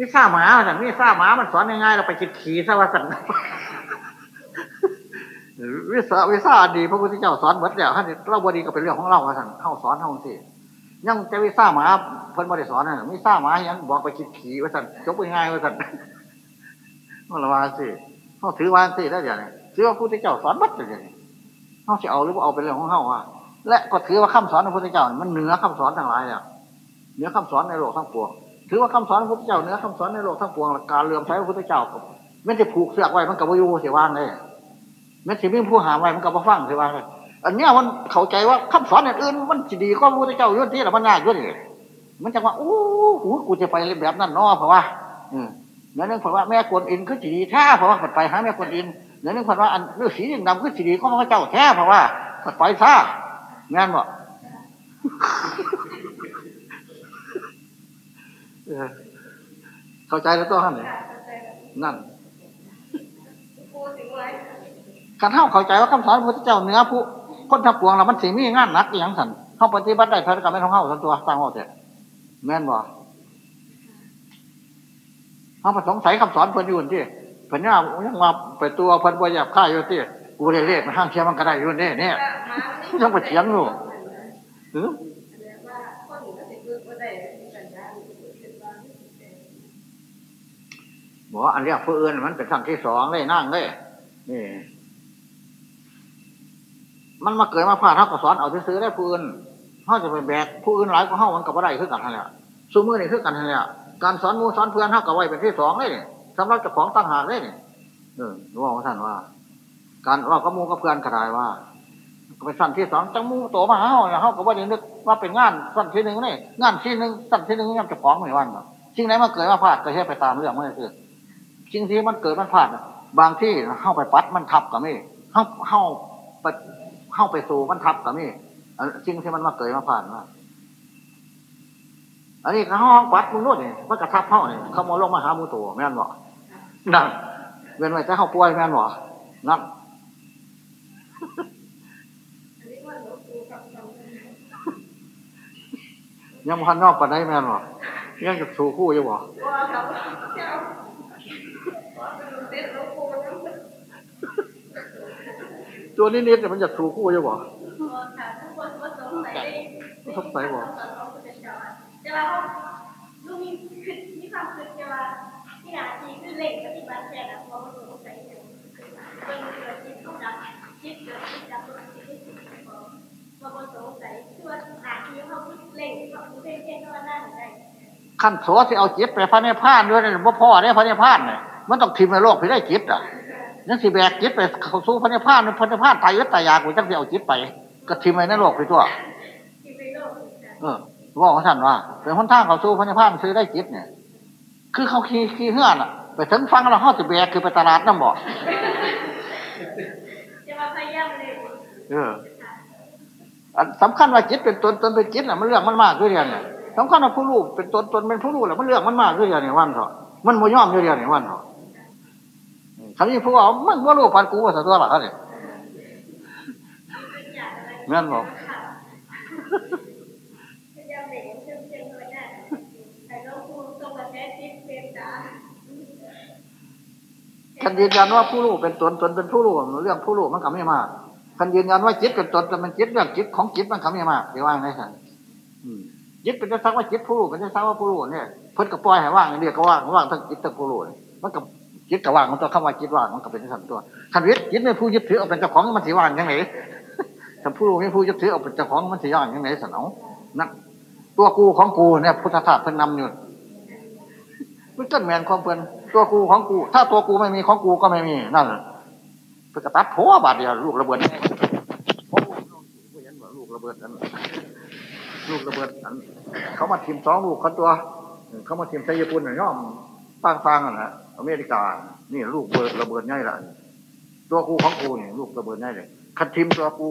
วิชาหมาสั่นวิชาหมามันสอนง่ายๆเราไปจิตขี่ซะว่าสั่นวิสาวิสาดีพระพุทธเจ้าสอนหมดแล้วท่านเราบดีก็เป็นเรื่องของเราท่านเข้าสอนเท่าสิยังจะวิสาหมาเพิ่นบริสอนนะวิสาหมายังบอกไปคิดขี่ว่าท่านจบง่ายว่าท่านมันละวาสิเขาถือวางสิได้อย่างนี้ถือว่าพระพุทธเจ้าสอนบัดอย่างนี้เขาจะเอาหรือว่าเอาเป็นเรื่องของเขาว่า และก็ถือว่าคำสอนของพระพุทธเจ้ามันเหนือคำสอนทั้งหลายอะเหนือคำสอนในโลกทั้งปวงถือว่าคำสอนของพระพุทธเจ้าเหนือคำสอนในโลกทั้งปวงการเลื่อมใสพระพุทธเจ้ามันจะผูกเสือกไว้มันกับวิวเสียวางเลยมันสิมีผู้หาไว้มันกับฟังเสียวางเลยอันนี้มันเข้าใจว่าคำสอนอื่นมันจะดีก็พระพุทธเจ้ายุ่นที่ละมันง่ายยุ่นเลยมันจะว่าโอ้โหกูจะไปแบบนั้นนอเพราะว่า อืมเนื้องเพราะว่าแม่กวนอินคือสีดีแท้เพราะว่าผัดไปหาแม่กวนอินเนื้องเพราะว่าอันเรื่องสีดำคือสีดีก็พระเจ้าแท้เพราะว่าผัดไปซ่า งานบ่เข้าใจแล้วตัวท่านเลยนั่นการเท่าเข้าใจว่าคำสอนพระพุทธเจ้าเนื้อผู้คนทับปวงเรามันสีมีงานหนักอย่างสันเข้าปฏิบัติได้เท่ากับไม่ต้องเข้าสันตัวตั้งเอาแต่แม่นบ่เขาผสมใส่คำสอนเพิ่นอยู่ที่เพิ่นเนี่ยยังมาไปตัวเพิ่นบ่อยากฆ่าอยู่ที่กูเลยเรียกมาห้างเชียมันก็ได้อยู่นี่เนี่ย ยังไปเถียงอยู่หือบอกอันเรียกผู้อื่นมันเป็นขั้นที่สองเลยนั่งเลยนี่ มันมาเกิดมาพลาดเท่ากับสอนเอาซื้อได้ผู้อื่นเขาจะไปแบกผู้อื่นหลายก็เข้ามันกับอะไรขึ้นกันนั่นแหละซูมือนี่ขึ้นกันนั่นแหละการสอนมูสอนเพื่อนเท่ากับไว้เป็นที่สองเลยสำหรับเจ้าของตั้งหากเลยเออรู้ว่าท่านว่า การว่าก็มูกับเพื่อนกระไดว่า ไปสั้นที่สองจังมูโตมาเฮาเฮากับว่าเดี๋ยนึกว่าเป็นงานสั้นที่หนึ่งนี่งานที่หนึ่งสั้นที่หนึ่งยังจะของไม่วันสิ่งไหนมาเกิดมาพลาดก็แค่ไปตามเรื่องไม่คือสิ่งที่มันเกิดมันพลาดบางที่เข้าไปปัดมันทับกับไม่เข้าเข้าไปเข้าไปสู่มันทับกับไม่สิ่งที่มันมาเกิดมาผ่านมาอันนี้ห้องปัดมึงนู่นนี่มันกระทับเข้าเนี่ยเขามาลงมาหามูตัวแม่นบ่นั่นเว้นไว้แต่เขาป่วยแม่นบ่นั่น ยังพันนอกปันได้แม่นบ่ยังจะสู่คู่ยู่บ่ตัวนี้นิดแต่มันจะสู่คู่ยู่บ่สงสัยบ่จะว่าลูกมีคือมีความคิดจะว่าที่นาทีคือเล่งปฏิบัติแค่นะเพราะมันสงสัยอย่างเป็นเกิดจิตดับจิตเกิดจิตดับจิตที่จิตพอ พอสงสัยคือว่านาทีเขาเล่งเขาเล่งแค่ก็ว่านั่นได้ขั้นโสที่เอาจิตไปพระเนพานด้วยเนี่ยว่าพ่อเนี่ยพระเนพานเนี่ยมันต้องทิมในโลกไปได้จิตอะนั่นสิแบกจิตไปเขาสู้พระเนพานพระเนพานตายยึดตายยากกูจังจะเอาจิตไป ก็ทิมไปในโลกไปตัวเออบอกท่านว่าเป็นคนทางเขาสู้พระนิพพานซื้อได้จิตเนี่ย คือเขาขี่ขี่เฮือนอะ ไปถึงฟังเราห้าสิบแบกคือไปตลาดน้ำบ่อจะมาพยายามเลยเออ สำคัญว่าจิตเป็นตนตนเป็นจิตอะมันเรื่องมันมากด้วยเดียวเนี่ยสำคัญว่าผู้รู้เป็นตนตนเป็นผู้รู้แหละมันเรื่องมันมากด้วยเดียวเนี่ยวันเถอะมันโมย่อมด้วยเดียวเนี่ยวันเถอะคำนี้ผู้ว่ามันว่ารู้ปันกูว่าสัตัวหลักเนี่ยแม่นบอกคันยืนยันว่าผู้รู้เป็นตนตนเป็นผู้รู้เรื่องผู้รู้มันก็ไม่มาก คันยืนยันว่าจิตเป็นตนแต่มันจิตเรื่องจิตของจิตมันก็ไม่มากเดี๋ยวว่างได้สันจิตเป็นจะสักว่าจิตผู้รู้เป็นจะสักว่าผู้รู้เนี่ยเพิ่นกับปล่อยให้ว่างเรียกก็ว่างว่างทั้งจิตทั้งผู้รู้มันกับจิตกับว่างมันตัวคำว่าจิตว่างมันก็เป็นสันตัวคันวิทย์จิตไม่ผู้ยึดถือเอาเป็นเจ้าของมันสีว่างยังไงถ้าผู้รู้ไม่ผู้ยึดถือเอาเป็นเจ้าของมันสีว่างยังไงสันเอานั่นตัวกูของกูเนี่ยพุทธทาสเพิ่นนำอยู่มันก็แมนความเพิ่นตัวกูของกู ถ้าตัวกูไม่มีของกูก็ไม่มีนั่นเพื่อตัดหัวบาดเดียวลูกระเบิด ระเบิดนั้นลูกระเบิดนั้นเขามาทีมสองลูกเขาตัว เขามาทีมไทยญี่ปุ่นย่อมตั้งฟังนะอเมริกา นี่ลูกเบิดระเบิดง่ายละตัวกูของกูนี่ลูกระเบิดง่ายเลยคันทีมตัวกู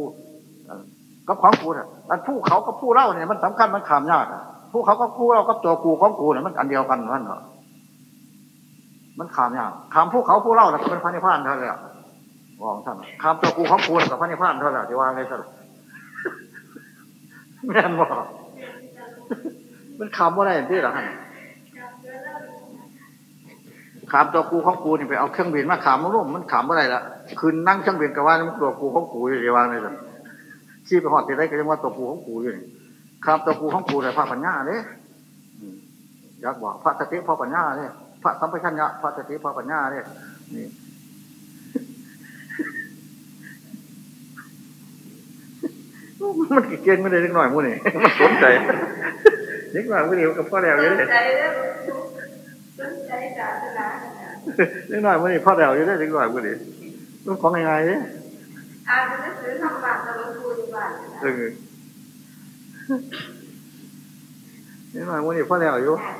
ก็ของกูเนี่ยอันผู้เขากับผู้เล่าเนี่ยมันสำคัญมันขามยากผู้เขากับผู้เล่ากับตัวกูของกูเนี่ยมันอันเดียวกันนั่นเหรอมันขามยากขามผู้เขาผู้เล่าเนี่ยเป็นพระนิพพานเท่านั้นบอกท่านขามตัวกูของกูกับพระนิพพานเท่านั้นที่ว่าไงสัก แม่นบอกมันขามว่าอะไรที่หรอท่านขามตัวกูของกูนี่ไปเอาเครื่องบินมาขามมันร่มมันขามว่าอะไรละคืนนั่งเครื่องบินกับว่ามันตัวกูของกูอยู่ที่ว่าไงสักชี้ไปหอดที่ไรก็ยังว่าตัวกูของกูอยู่นี่ครับตัวกูของกูแต่พระปัญญาเนี่ยอยากบอกพระสติพ่อปัญญาเนี่ยพระสัมปชัญญะพระสติพระปัญญาเนี่ยนี่ มันกี่เกณฑ์ไม่ได้เล็กหน่อยมู้นี่มันสนใจเล็กหน่อยมู้นี่กับพ่อแล้วสอยู่นเลยใจเรื่องสนใจศาสนาขนาดเล็กหน่อยมู้นี่พ่อแล้วอยู่เลยเล็กหน่อยมู้นี่มันของยังไงเนี่ยอ่านหนังสือธรรมะตะลุกูอยู่บ้านนะเออเล็กหน่อยมู้นี่พ่อแล้วอยู่อ่าน